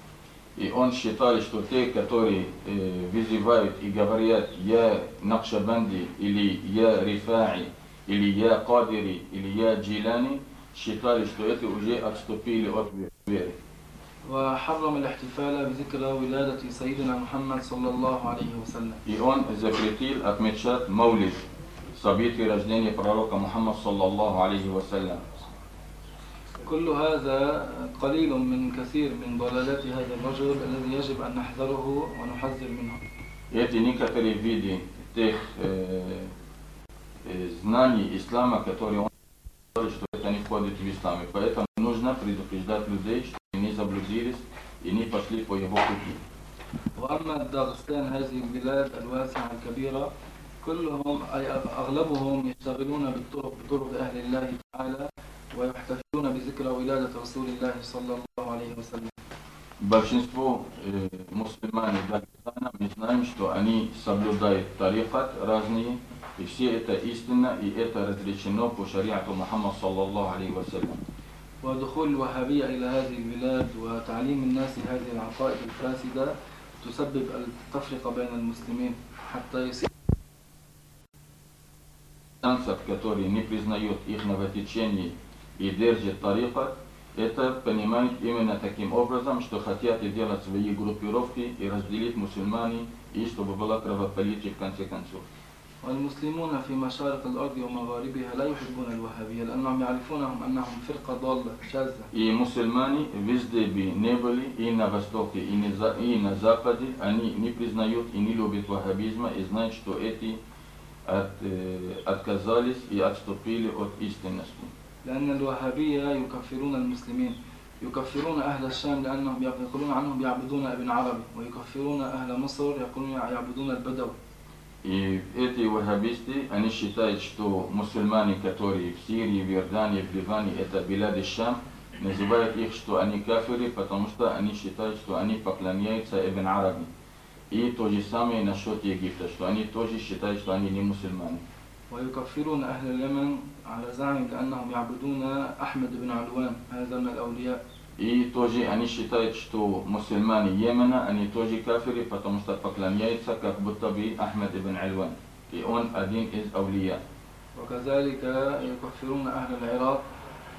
И он считал, что те, которые э, вызывают и говорят «Я Накшабанди» или «Я Рифаи» или «Я Кадири» или «Я Джилани», считали, что это уже отступили от веры. وحرم الاحتفال بذكرى ولادة سيدنا محمد صلى الله عليه وسلم. И он запретил отмечать маулид, событие рождения пророка Мухаммад саллаллаху алейхи вассалям. كل هذا قليل من كثير من ضلالات هذا الرجل الذي يجب أن نحذره ونحذر منه. Эти некоторые виды тех э, э, знаний ислама, которые он сказал, что это не входит в ислам. И поэтому нужно предупреждать людей, что они не заблудились и не пошли по его пути. وأما داغستان هذه البلاد الواسعة الكبيرة كلهم أي أغلبهم يشتغلون بالطرق بطرق أهل الله تعالى ويحتفلون بذكرى ولادة رسول الله صلى الله عليه وسلم. большинство э, мусульман Дагестана, мы знаем, что они соблюдают тарикат разные, и все это истина, и это разрешено по шариату Мухаммад саллаллаху алейхи вассалям. ودخول الوهابية إلى هذه البلاد وتعليم الناس هذه العقائد الفاسدة تسبب التفرقة بين المسلمين حتى يصير Танцев, которые не признают их новотечение и держат тарикат, это понимают именно таким образом, что хотят и делать свои группировки и разделить мусульмане, и чтобы была кровопролитие в конце концов. والمسلمون في مشارق الأرض ومغاربها لا يحبون الوهابية لأنهم يعرفونهم أنهم فرقة ضالة شاذة И мусульмане везде бы не были, и на востоке, и на, за- и на западе, они не признают и не любят ваххабизма, и знают, что эти от, э, отказались и отступили от истинности. لأن الوهابية يكفرون المسلمين يكفرون أهل الشام لأنهم يقولون عنهم يعبدون ابن عربي ويكفرون أهل مصر يقولون يعبدون البدو И эти ваххабисты, они считают, что мусульмане, которые в Сирии, в Иордании, в Ливане, это Билад и Шам, называют их, что они кафиры, потому что они считают, что они поклоняются Ибн Араби. И то же самое насчет Египта, что они тоже считают, что они не мусульмане. ويكفرون أهل اليمن على زعم أنهم يعبدون أحمد بن علوان هذا من الأولياء И тоже они считают, что мусульмане Йемена, они тоже кафиры, потому что поклоняются как будто бы Ахмед ибн Альван. И он один из аулия. وكذلك يكفرون أهل العراق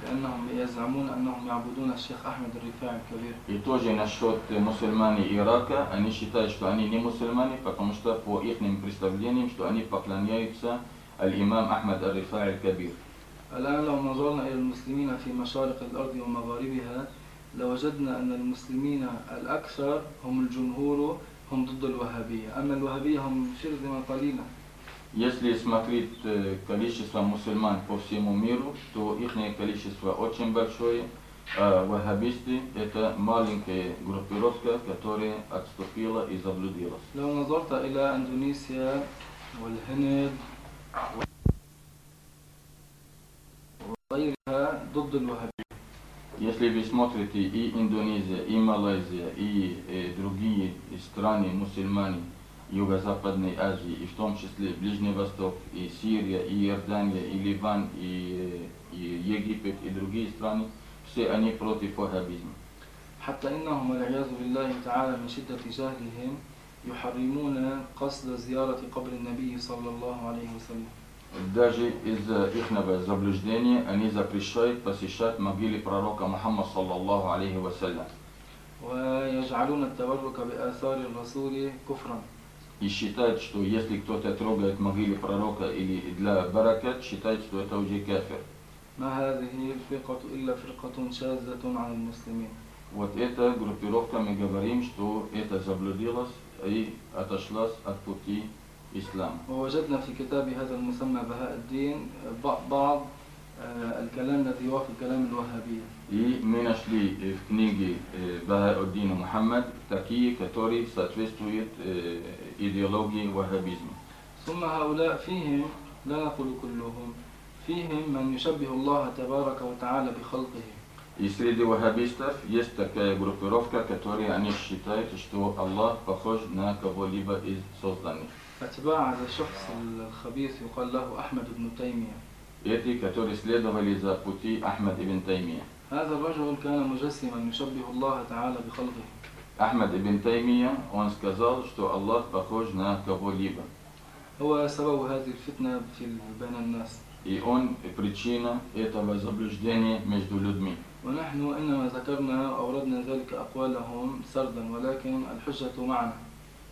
لأنهم يزعمون أنهم يعبدون الشيخ أحمد الرفاعي الكبير И тоже насчет мусульмане Ирака, они считают, что они не мусульмане, потому что по их представлениям, что они поклоняются аль-имам Ахмад аль-Рифа'i аль-Кабир. الآن لو نظرنا إلى المسلمين في مشارق الأرض ومغاربها لوجدنا أن المسلمين الأكثر هم الجمهور هم ضد الوهابية أما الوهابية هم شرذمة قليلة Если смотреть э, количество мусульман по всему миру, то их количество очень большое, а ваххабисты это маленькая группировка, которая отступила и заблудилась. لو نظرت إلى أندونيسيا والهند وغيرها ضد الوهابية Если вы смотрите и Индонезия, и Малайзия, и э, другие страны мусульмане Юго-Западной Азии, и в том числе Ближний Восток, и Сирия, и Иордания, и Ливан, и, э, и Египет, и другие страны, все они против ваххабизма. حتى إنهم والعياذ بالله تعالى من شدة جهلهم يحرمون قصد زيارة قبر النبي صلى الله عليه وسلم Даже из-за их заблуждения они запрещают посещать могилы пророка Мухаммада саллаллаху алейхи вассалям. ويجعلون التبرك بآثار الرسول كفرا И считают, что если кто-то трогает могилы пророка или для баракат, считает, что это уже кафир. ما هذه الفرقة إلا فرقة شاذة عن المسلمين Вот эта группировка, мы говорим, что это заблудилась и отошлась от пути ислама. ووجدنا في كتاب هذا المسمى بهاء الدين ب- بعض آه، الكلام الذي يوافق كلام الوهابية И мы нашли э, в книге э, Бахауддина Мухаммад такие, которые соответствуют э, идеологии ваххабизма. ثم هؤلاء فيهم لا نقول كلهم فيهم من يشبه الله تبارك وتعالى بخلقه И среди ваххабистов есть такая группировка, которая они считают, что Аллах похож на кого-либо из созданных. أتباع هذا الشخص الخبيث يقال له أحمد بن تيمية Эти, которые следовали за пути Ахмад ибн Таймия. هذا الرجل كان مجسما يشبه الله تعالى بخلقه Ахмад ибн Таймия, он сказал, что Аллах похож на кого-либо. هو سبب هذه الفتنة في بين الناس И он причина этого заблуждения между людьми. ونحن إنما ذكرنا وأوردنا ذلك أقوالهم سردا ولكن الحجة معنا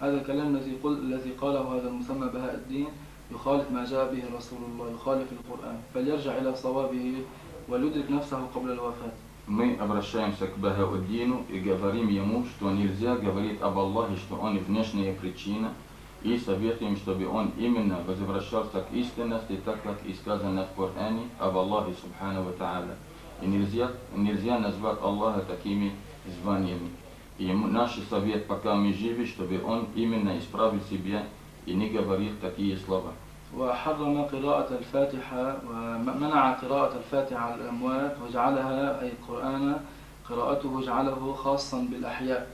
هذا الكلام الذي قل الذي قاله هذا المسمى بهاء الدين يخالف ما جاء به رسول الله يخالف القرآن فليرجع إلى صوابه وليدرك نفسه قبل الوفاة мы обращаемся к Багауддину и говорим ему, что нельзя говорить об Аллахе, что он внешняя причина, и советуем, чтобы он именно возвращался к истинности, так как и сказано в Коране об Аллахе Субхану Ва Та'аля. И нельзя, нельзя назвать Аллаха такими званиями. И naši совет, пока мы живы, чтобы он именно исправил себя и не говорил такие слова. وحرم قراءة الفاتحة ومنع قراءة الفاتحة على الأموات وجعلها أي القرآن قراءته جعله خاصا بالأحياء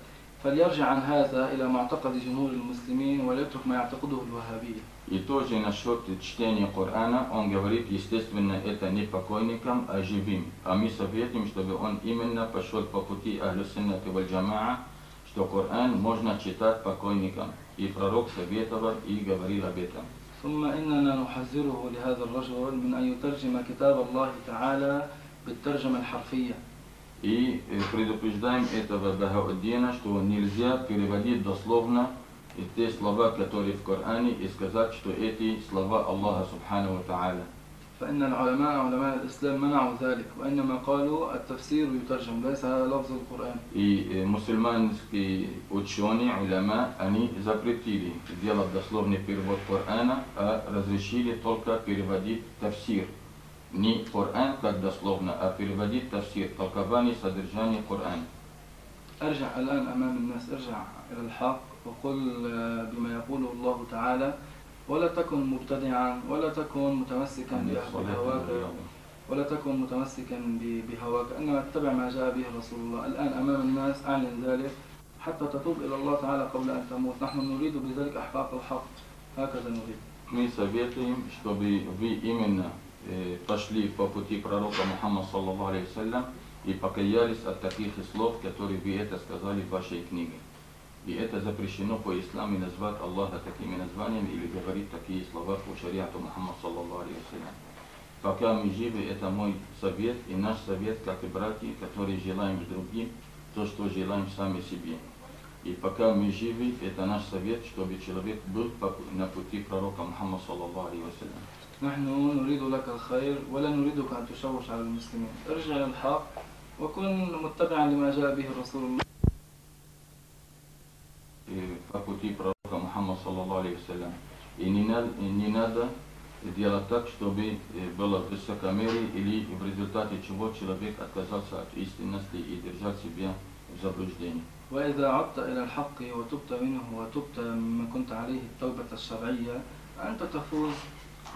فليرجع عن هذا إلى معتقد جمهور المسلمين وليترك ما يعتقده الوهابية И тоже насчет чтения Корана, он говорит, естественно, это не покойникам, а живым. А мы советуем, чтобы он именно пошел по пути Ахлюсиннати валь Джамаа, что Коран можно читать покойникам. И пророк советовал и говорил об этом. ثم إننا نحذره لهذا الرجل من أن يترجم كتاب الله تعالى بالترجمة الحرفية. И предупреждаем этого Бахауддина, что нельзя переводить дословно те слова, которые в Коране, и сказать, что эти слова Аллаха Субхану Ва Та'аля. فإن العلماء علماء الإسلام منعوا ذلك وإنما قالوا التفسير يترجم ليس لفظ القرآن. И мусульманские ученые, уляма, они запретили делать дословный перевод Корана, а разрешили только переводить тафсир. Не Коран как дословно, а переводить тафсир, толкование содержания Корана. أرجع الآن أمام الناس ارجع إلى الحق وقل بما يقوله الله تعالى ولا تكن مبتدعا ولا تكن متمسكا بهواك ولا تكن متمسكا بهواك انما اتبع ما جاء به رسول الله الان امام الناس اعلن ذلك حتى تتوب الى الله تعالى قبل ان تموت نحن نريد بذلك احقاق الحق هكذا نريد Мы советуем, чтобы вы именно э, пошли по пути пророка Мухаммада, саллаллаху алейhi и покаялись от таких слов, которые вы это сказали в вашей книге. И это запрещено по исламу назвать Аллаха такими названиями или говорить такие слова по шариату Мухаммад саллаллаху алейhi Пока мы живы, это мой совет и наш совет, как и братья, которые желаем другим, то, что желаем сами себе. И пока мы живы, это наш совет, чтобы человек был на пути пророка Мухаммада саллаллаху алейhi نحن نريد لك الخير ولا نريدك أن تشوش على المسلمين ارجع للحق وكن متبعا لما جاء به رسول الله пути пророка Мухаммада, саллаллаху алейхи вассалям. И не надо, не надо делать так, чтобы было высокомерие или в результате чего человек отказался от истинности и держал себя в заблуждении. وإذا عدت إلى الحق وتبت منه وتبت مما كنت عليه التوبة الشرعية أنت تفوز.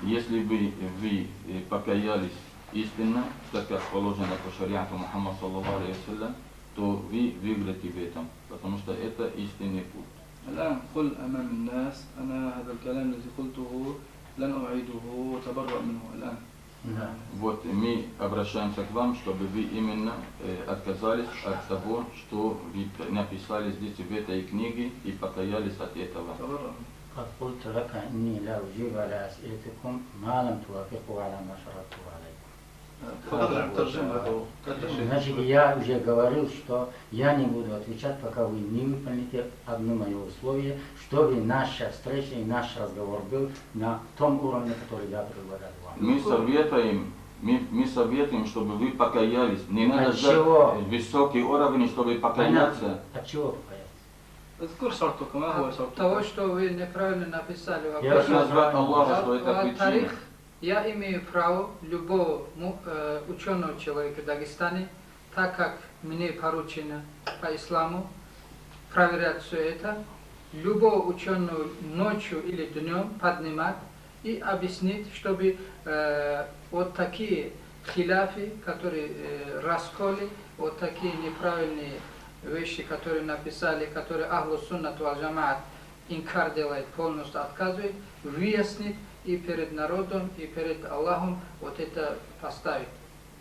Если бы вы покаялись истинно, так как положено по шариату Мухаммада, саллаллаху алейхи вассалям, то вы выиграете в этом, потому что это истинный путь. الآن قل أمام الناس أنا هذا الكلام الذي قلته لن أعيده وتبرأ منه الآن. Вот мы обращаемся к вам, чтобы вы именно э, отказались от того, что вы написали здесь в этой книге и покаялись от этого. قد قلت لك إني لا أجيب على أسئلتكم ما لم توافقوا على ما Значит, я уже говорил, что я не буду отвечать, пока вы не выполните одно мое условие, чтобы наша встреча и наш разговор был на том уровне, который я предлагаю вам. Мы советуем мы, мы советуем, чтобы вы покаялись. Не надо ждать высокий уровень, чтобы покаяться. Понятно. От чего От того, что вы неправильно написали вопрос. Я хочу назвать Аллаха, что это причина. Я имею право любого э, ученого человека в Дагестане, так как мне поручено по исламу проверять все это, любого ученого ночью или днем поднимать и объяснить, чтобы э, вот такие хиляфи, которые э, расколи, вот такие неправильные вещи, которые написали, которые Ахлу Суннат Вал Джамаат инкар делает, полностью отказывает, выяснить и перед народом, и перед Аллахом вот это поставить.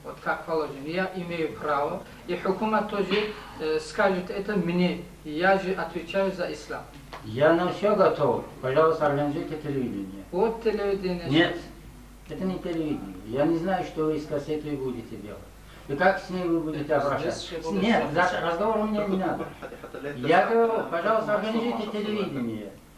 Вот как положено. Я имею право, и хукума тоже э, скажет это мне. Я же отвечаю за ислам. Я на все готов. Пожалуйста, организуйте телевидение. Вот телевидение. Нет, это не телевидение. Я не знаю, что вы из кассеты будете делать. И как с ней вы будете обращаться? Нет, разговор у меня не надо. Я говорю, пожалуйста, организуйте телевидение.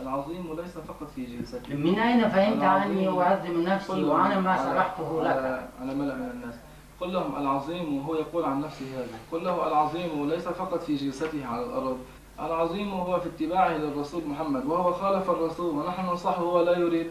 العظيم ليس فقط في جلسته من أين فهمت عني أعظم نفسي وأنا ما شرحته لك؟ على- ملأ من الناس. قل لهم العظيم وهو يقول عن نفسه هذا. قل له العظيم ليس فقط في جلسته على الأرض. العظيم هو في اتباعه للرسول محمد وهو خالف الرسول. ونحن ننصحه وهو لا يريد.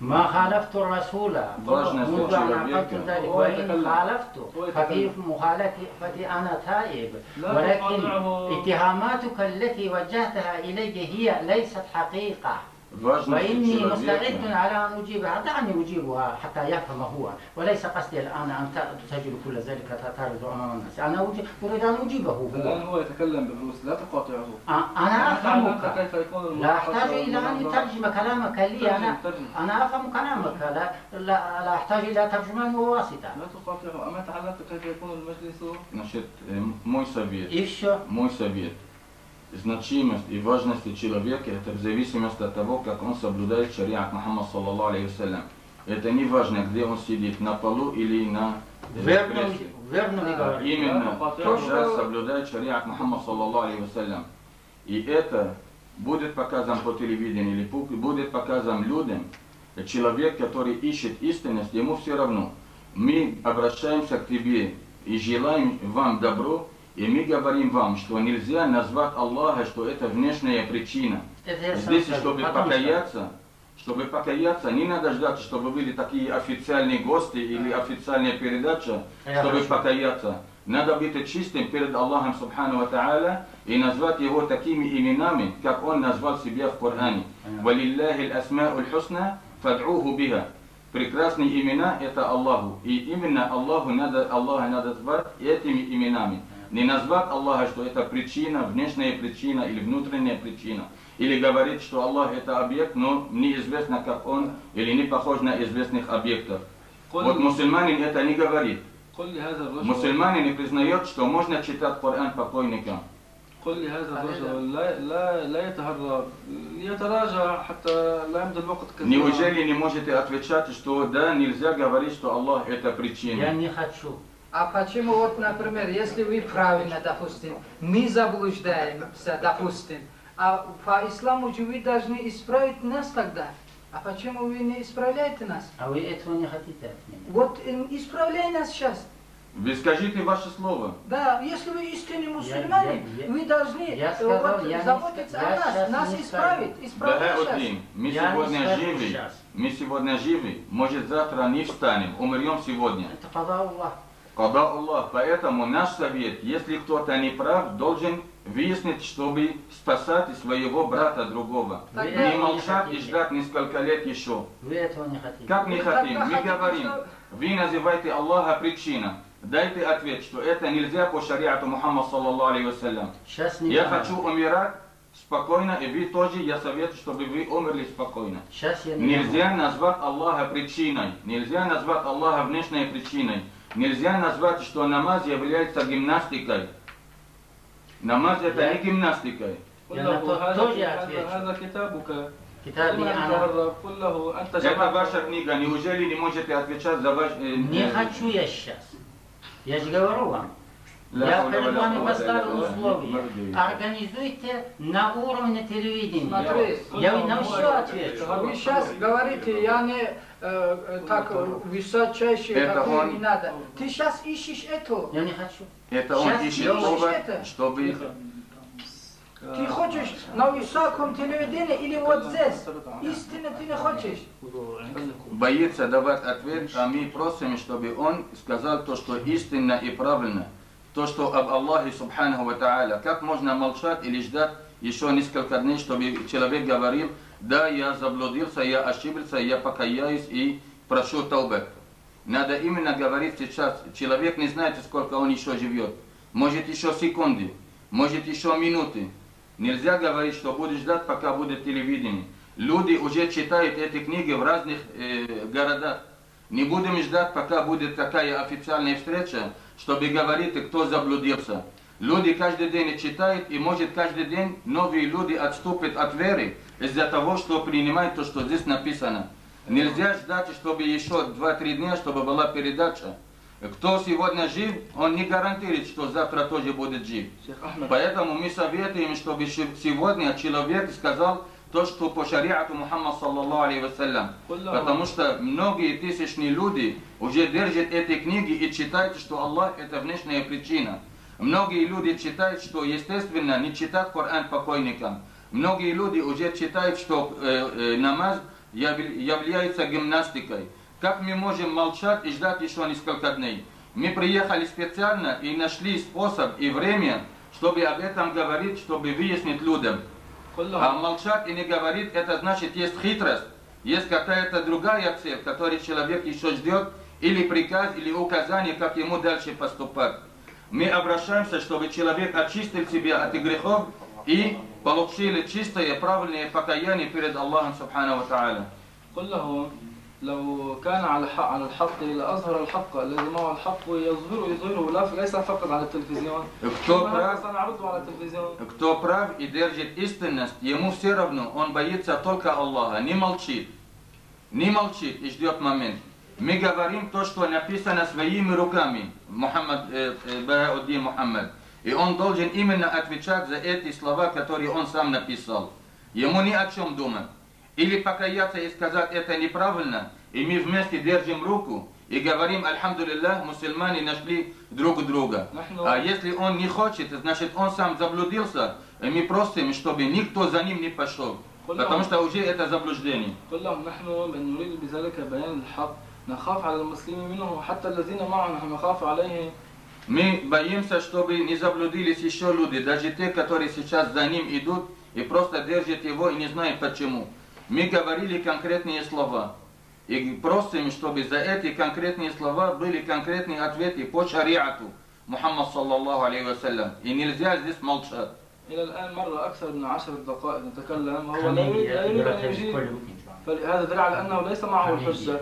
ما خالفت الرسول. منذ أن عقدت ذلك وإن خالفت ففي مخالفتي أنا تائب. ولكن اتهاماتك التي وجهتها إلي هي ليست حقيقة. وإني مستعد على أن أجيبها دعني أجيبها حتى يفهم هو. وليس قصدي الآن أن تسجل كل ذلك تعترض أمام الناس. أنا أريد أن أجيبه هو. الآن هو يتكلم بالروس. لا تقاطعه. أنا أفهمك. لا أحتاج إلى أن يترجم كلامك لي. أنا أنا أفهم كلامك. لا لا, لا أحتاج إلى ترجمان وواسطة. لا تقاطعه. أما تعلمت كيف يكون المجلس؟ نشط إيه، موي سوفيت إيش؟ موي سوفيت Значимость и важность человека это в зависимости от того, как он соблюдает шариат Мухаммад саллаллаху алейхи вассалям. Это не важно, где он сидит, на полу или на э, Верно, кресле. верно А говорите? Именно, Да, когда что- соблюдает шариат Мухаммад саллаллаху алейхи вассалям. И это будет показан по телевидению или будет показан людям, человек, который ищет истинность, ему все равно. Мы обращаемся к тебе и желаем вам добро, и мы говорим вам, что нельзя назвать Аллаха, что это внешняя причина. Здесь, чтобы покаяться, чтобы покаяться, не надо ждать, чтобы были такие официальные гости или официальная передача, чтобы покаяться. Надо быть чистым перед Аллахом Субхану Ва Та'аля и назвать его такими именами, как он назвал себя в Коране. Валиллахи асма'у хусна фад'уху биха. Прекрасные имена это Аллаху. И именно Аллаху надо, Аллаха надо звать этими именами Не назвать Аллаха, что это причина, внешняя причина или внутренняя причина. Или говорить, что Аллах это объект, но неизвестно, как он, или не похож на известных объектов. Вот мусульманин это не говорит. قل لهذا الرجل Мусульманин не признает, что можно читать Коран покойникам. قل لهذا الرجل لا لا لا يتهرب يتراجع حتى لا يمضي الوقت كثيرا Неужели не можете отвечать, что да, нельзя говорить, что Аллах это причина? Я не хочу. А почему, вот, например, если вы правильно, допустим, мы заблуждаемся, допустим, а по исламу же вы должны исправить нас тогда. А почему вы не исправляете нас? А вы этого не хотите от меня? Вот э, исправляй нас сейчас. Вы скажите ваше слово. Да, если вы истинный мусульманин, я- я- вы должны я э, сказал, вот, я не заботиться ска- о я нас, нас не исправить, исправить сейчас. Бахауddин, мы Я не сегодня живы. сейчас. Мы сегодня живы. Может завтра не встанем, умрем сегодня. Это када Аллах. Когда Аллах. Поэтому наш совет, если кто-то не прав, должен выяснить, чтобы спасать своего брата другого. Вы Не этого не молчать и ждать несколько лет еще. Вы этого не хотите. Как не хотим? Мы говорим, вы называете Аллаха причина. Дайте ответ, что это нельзя по шариату Мухаммад саллаллаху алейхи вассалям. Я надо. хочу умирать спокойно, и вы тоже, я советую, чтобы вы умерли спокойно. Сейчас я не Нельзя назвать Аллаха причиной, нельзя назвать Аллаха внешней причиной, Нельзя назвать, что намаз является гимнастикой. Намаз это я... не гимнастика. Я. Это ваша книга. Неужели не можете отвечать за ваш... Э, не э, хочу я сейчас. Я же говорю вам. Я перед вами поставил условия. Организуйте на уровне телевидения. Смотри, я вам на все отвечу. Вы сейчас говорите, я не э, э, так э, высочайший, Это как он- не надо. Ты сейчас ищешь это. Я не хочу. Это он Сейчас ищет ищешь повод, это. чтобы... Ты хочешь на высоком телевидении или вот здесь? Истинно ты не хочешь. боится давать ответ, а мы просим, чтобы он сказал то, что истинно и правильно. То, что об Аллахе Субханаху Ва. Как можно молчать или ждать еще несколько дней, чтобы человек говорил, да, я заблудился, я ошибся, я покаяюсь и прошу таубе. Надо именно говорить сейчас. Человек не знает, сколько он еще живет. Может еще секунды, может еще минуты. Нельзя говорить, что будешь ждать, пока будет телевидение. Люди уже читают эти книги в разных э, городах. Не будем ждать, пока будет такая официальная встреча, чтобы говорить, кто заблудился. Люди каждый день читают, и может каждый день новые люди отступят от веры из-за того, что принимают то, что здесь написано. Нельзя ждать, чтобы еще 2-3 дня, чтобы была передача. Кто сегодня жив, он не гарантирует, что завтра тоже будет жив. Поэтому мы советуем, чтобы сегодня человек сказал то, что по шариату Мухаммад саллаллаху алейхи. Потому что многие тысячные люди уже держат эти книги и читают, что Аллах это внешняя причина. Многие люди читают, что естественно не читать Коран покойникам. Многие люди уже читают, что э, э, намаз является гимнастикой. Как мы можем молчать и ждать еще несколько дней? Мы приехали специально и нашли способ и время, чтобы об этом говорить, чтобы выяснить людям. А молчать и не говорить, это значит есть хитрость, есть какая-то другая цель, которой человек еще ждет, или приказ, или указание, как ему дальше поступать. Мы обращаемся, чтобы человек очистил себя от грехов и получили чистое, правильное покаяние перед Аллахом Субхану Ва Тааля. لو كان على الحق على الحق لأظهر الحق الذي معه الحق يظهره يظهره لا ليس فقط على التلفزيون кто прав, سنعرضه على التلفزيون кто прав и держит истинность, ему все равно, он боится только Аллаха, не молчит, не молчит и ждет момент. Мы говорим то, что написано своими руками, Мухаммад, э, э, Мухаммад. И он должен именно отвечать за эти слова, которые он сам написал. Ему ни о чем думать. Или покаяться и сказать это неправильно, и мы вместе держим руку и говорим, Альхамдулиллах, мусульмане нашли друг друга. А если он не хочет, значит он сам заблудился, и мы просим, чтобы никто за ним не пошел. Потому что уже это заблуждение. نخاف على المسلمين منهم حتى الذين معنا نخاف عليهم Мы боимся, чтобы не заблудились еще люди, даже те, которые сейчас за ним идут и просто держат его и не знают почему. Мы говорили конкретные слова. И просим, чтобы за эти конкретные слова были конкретные ответы по шариату Мухаммад саллаллаху алейхи вассалям. И нельзя здесь молчать. إلى الآن مر أكثر من عشر دقائق نتكلم وهو لا يريد لا يريد أن يجيب فهذا دليل على أنه ليس معه الحجة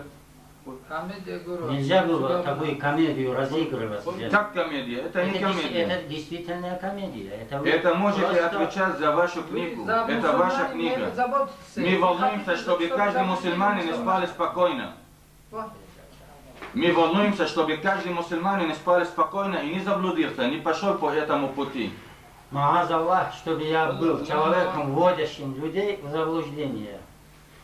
Нельзя было такую комедию разыгрывать. Как комедия? Это не комедия. Это действительно комедия. Это, это можете просто... отвечать за вашу книгу. Это ваша книга. Мы волнуемся, чтобы каждый мусульманин спал спокойно. Мы волнуемся, чтобы каждый мусульманин спал спокойно и не заблудился, не пошел по этому пути. Маас Аллах, чтобы я был человеком, вводящим людей в заблуждение.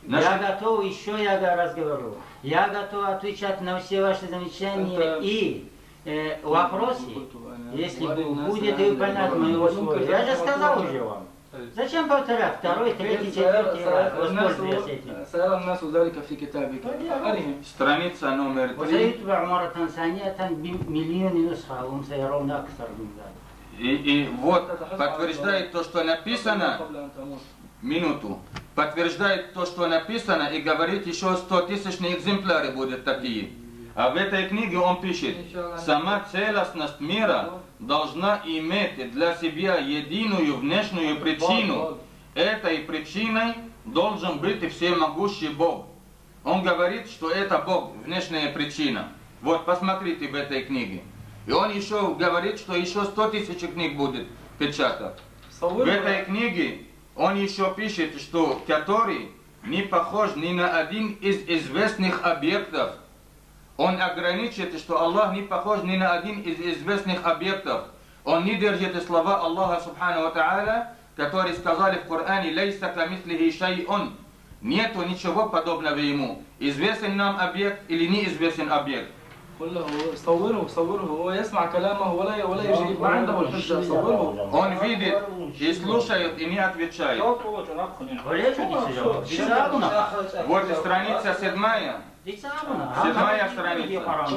Наш... Я готов, еще я раз говорю, я готов отвечать на все ваши замечания Это... и э, вопросы, если будет и выполнять мои условия. Я же сказал уже вам. Зачем повторять второй, третий, четвертый раз? Воспользуясь этим. Страница номер три. وسيتبع مرة ثانية بمليون نسخة وهم سيرون أكثر من ذلك. И, и вот подтверждает то, что написано, минуту, подтверждает то, что написано, и говорит, еще 100 тысячные экземпляры будут такие. А в этой книге он пишет, сама целостность мира должна иметь для себя единую внешнюю причину. Этой причиной должен быть всемогущий Бог. Он говорит, что это Бог, внешняя причина. Вот посмотрите в этой книге. И он еще говорит, что еще 100 тысяч книг будет печатать. В этой книге он еще пишет, что который не похож ни на один из известных объектов. Он ограничит, что Аллах не похож ни на один из известных объектов. Он не держит слова Аллаха Субхану Ва Та'аля, которые сказали в Коране «Лейса камислихи шай'ун». Нету ничего подобного ему. Известен нам объект или неизвестен объект. قل له صوره صوره هو يسمع كلامه ولا ولا يجيب ما عنده الحجه صوره Он видит и слушает и не отвечает. Вот страница седьмая. Седьмая страница.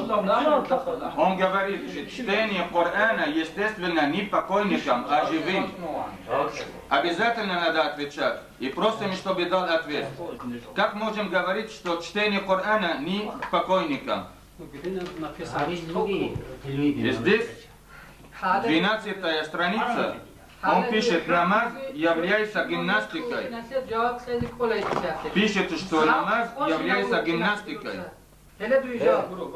Он говорит, чтение Корана, естественно, не покойникам, а живым. Обязательно надо отвечать. И просим, чтобы дал ответ. Как можем говорить, что чтение Корана не покойникам? И здесь 12 страница. Он пишет, намаз является гимнастикой. Пишет, что намаз является гимнастикой.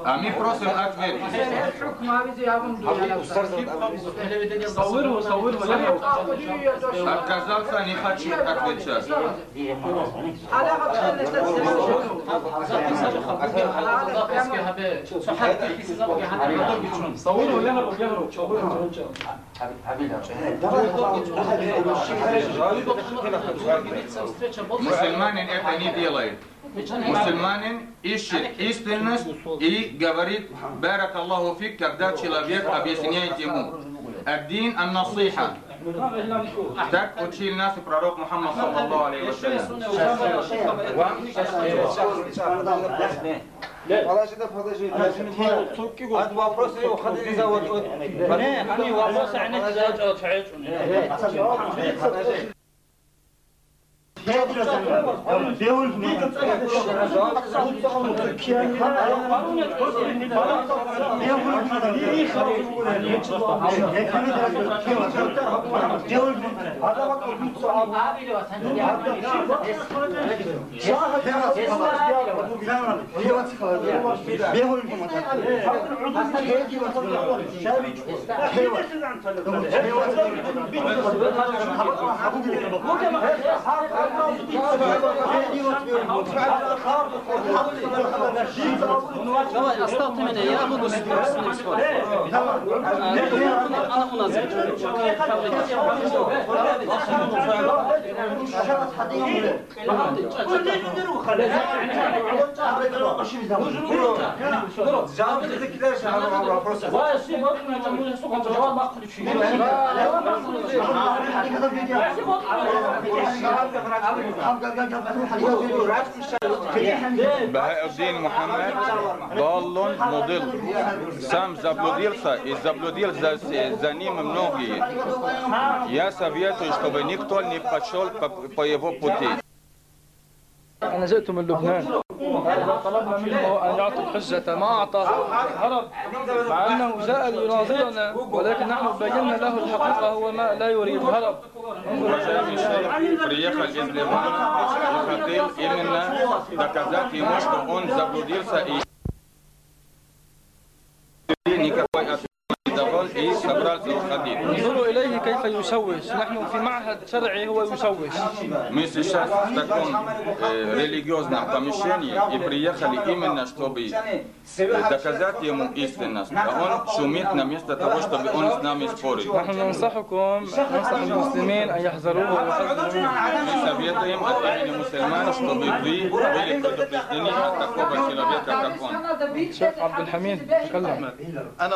А мы просим ответить. Отказался, не хочу отвечать. Мусульманин это не делает. Мусульманин ищет истинность и говорит «Барак Аллаху фик», когда человек объясняет ему. Аддин ан-насиха. Так учил нас и пророк Мухаммад саллаллаху алейхи вассалям. Подожди, подожди. Вопросы его ходили за вот. Не, они вопросы, они за Давай, оставьте меня, я буду с ним спорить. Она нас. Бахауддин Мухаммад Даллон Мудил сам заблудился и заблудился за ним многие. Я советую, чтобы никто не пошел по, по его пути. أنا جئت من لبنان طلبنا منه أن يعطي الحجة ما أعطى هرب مع أنه جاء ليناظرنا ولكن نحن بينا له الحقيقة هو ما لا يريد هرب Уважаемый шейх приехал из Ливана и хотел именно доказать ему, что он заблудился и никакой ответ не давал и собрался уходить. انظروا إليه كيف يشوش نحن في معهد شرعي هو يشوش Мы сейчас в таком э, религиозном помещении и приехали именно, чтобы э, доказать ему истинность. А он шумит на место того, чтобы он с нами спорил. نحن ننصحكم ننصح المسلمين أن يحذروه ويحذروا Мы советуем от имени мусульман, чтобы вы были предупреждены от такого человека, как он. شيخ عبد الحميد تكلم أنا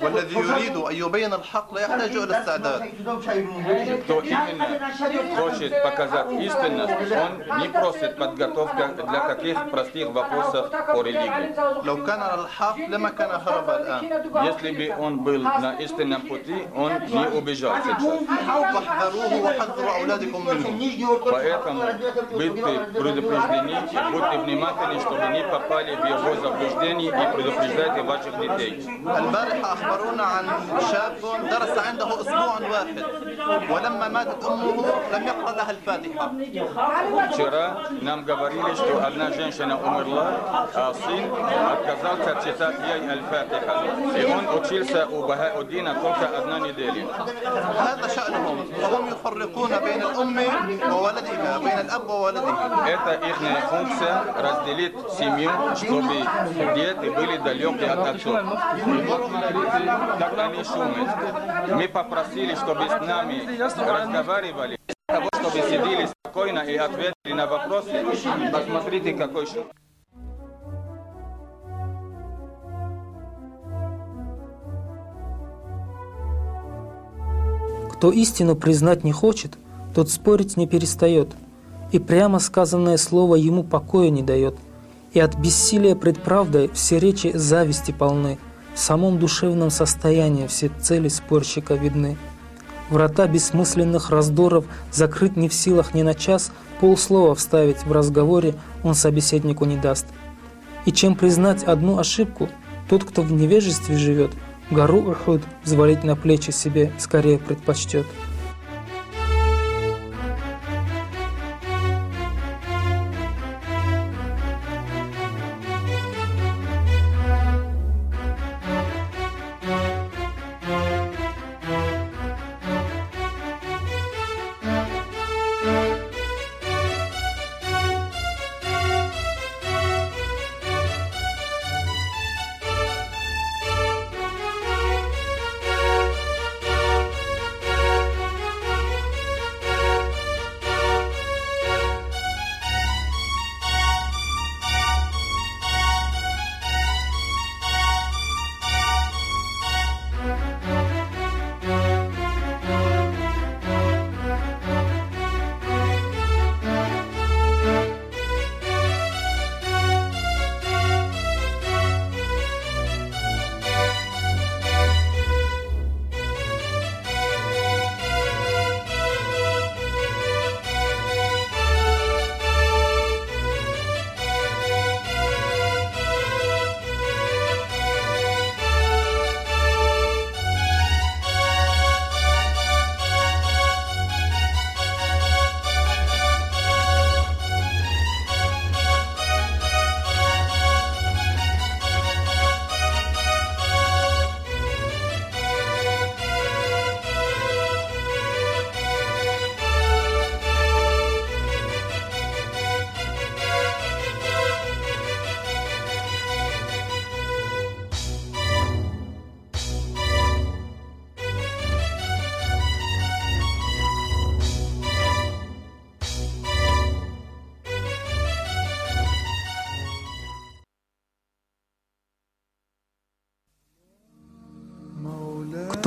والذي يريد أن يبين الحق لا يحتاج إلى استعداد Кто именно хочет показать истинность, он не просит подготовка для каких простых вопросов по религии. لو كان على الحق لما كان هرب الآن Если бы он был на истинном пути, он не убежал сейчас. واحذروه وحذروا أولادكم منه Поэтому будьте предупреждены и будьте внимательны, чтобы не попали в его заблуждение и предупреждайте ваших детей. البارحة أخبرونا عن شاب درس عنده أسبوع واحد ولما ماتت أمه لم يقرأ لها الفاتحة Вчера нам говорили, что одна женщина умерла, а сын отказался читать ей Аль-Фатиха. И он учился у Бахаудина только одну неделю. هذا شأنهم فهم يفرقون بين الأم وولدها بين الأب وولده Это их функция разделить семью, чтобы дети были далеки от отцов. И вот смотрите, как они шумят. Мы попросили, чтобы с нами разговаривали, того, чтобы сидели спокойно и ответили на вопросы. Посмотрите, какой шум. Кто истину признать не хочет, тот спорить не перестает, и прямо сказанное слово ему покоя не дает, и от бессилия пред правдой все речи зависти полны, в самом душевном состоянии все цели спорщика видны. Врата бессмысленных раздоров закрыть не в силах ни на час, полслова вставить в разговоре он собеседнику не даст. И чем признать одну ошибку, тот, кто в невежестве живет, гору Ухуд взвалить на плечи себе скорее предпочтет.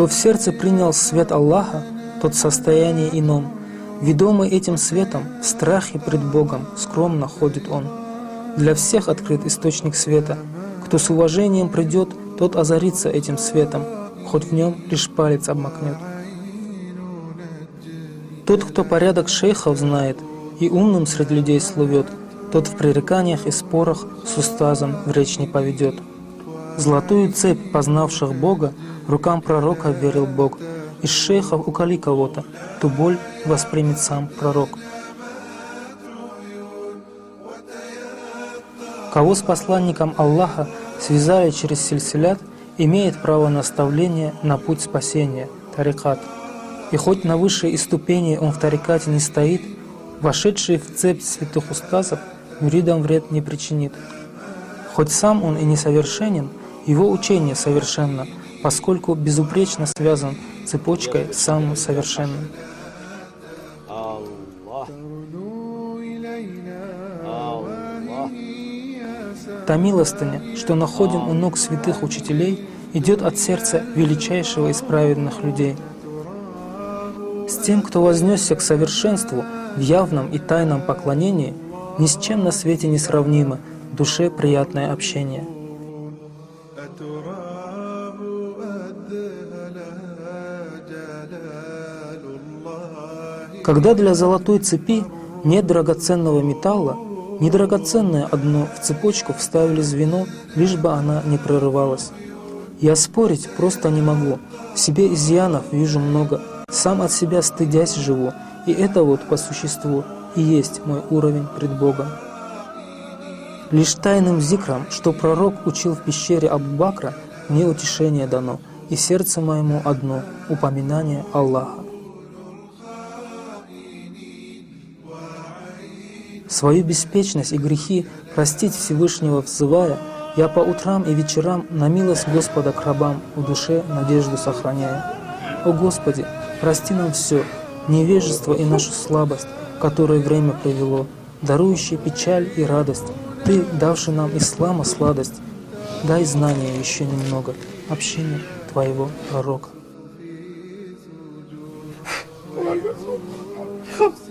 Кто в сердце принял свет Аллаха, тот в состоянии ином. Ведомый этим светом, в страхе пред Богом, скромно ходит он. Для всех открыт источник света. Кто с уважением придет, тот озарится этим светом, хоть в нем лишь палец обмакнет. Тот, кто порядок шейхов знает и умным среди людей слывет, тот в пререканиях и спорах с устазом в речь не поведет. Золотую цепь познавших Бога рукам пророка верил Бог. Из шейхов уколи кого-то, ту боль воспримет сам пророк. Кого с посланником Аллаха связали через сельселят, имеет право наставления на путь спасения, тарикат. И хоть на высшей ступени он в тарикате не стоит, вошедший в цепь святых устазов муридам вред не причинит. Хоть сам он и несовершенен, его учение совершенно, поскольку безупречно связан цепочкой с самым совершенным. Та милостыня, что находим у ног святых учителей, идет от сердца величайшего из праведных людей. С тем, кто вознесся к совершенству в явном и тайном поклонении, ни с чем на свете не сравнимо душе приятное общение. Когда для золотой цепи нет драгоценного металла, недрагоценное одно в цепочку вставили звено, лишь бы она не прорывалась. Я спорить просто не могу, в себе изъянов вижу много, сам от себя стыдясь живу, и это вот по существу и есть мой уровень пред Богом. Лишь тайным зикрам, что пророк учил в пещере Абу-Бакра, мне утешение дано, и сердце моему одно – упоминание Аллаха. Свою беспечность и грехи простить Всевышнего взывая, я по утрам и вечерам на милость Господа к рабам в душе надежду сохраняю. О Господи, прости нам все, невежество и нашу слабость, которое время привело, дарующий печаль и радость, Ты, давший нам ислама сладость, дай знания еще немного, общения Твоего Пророка.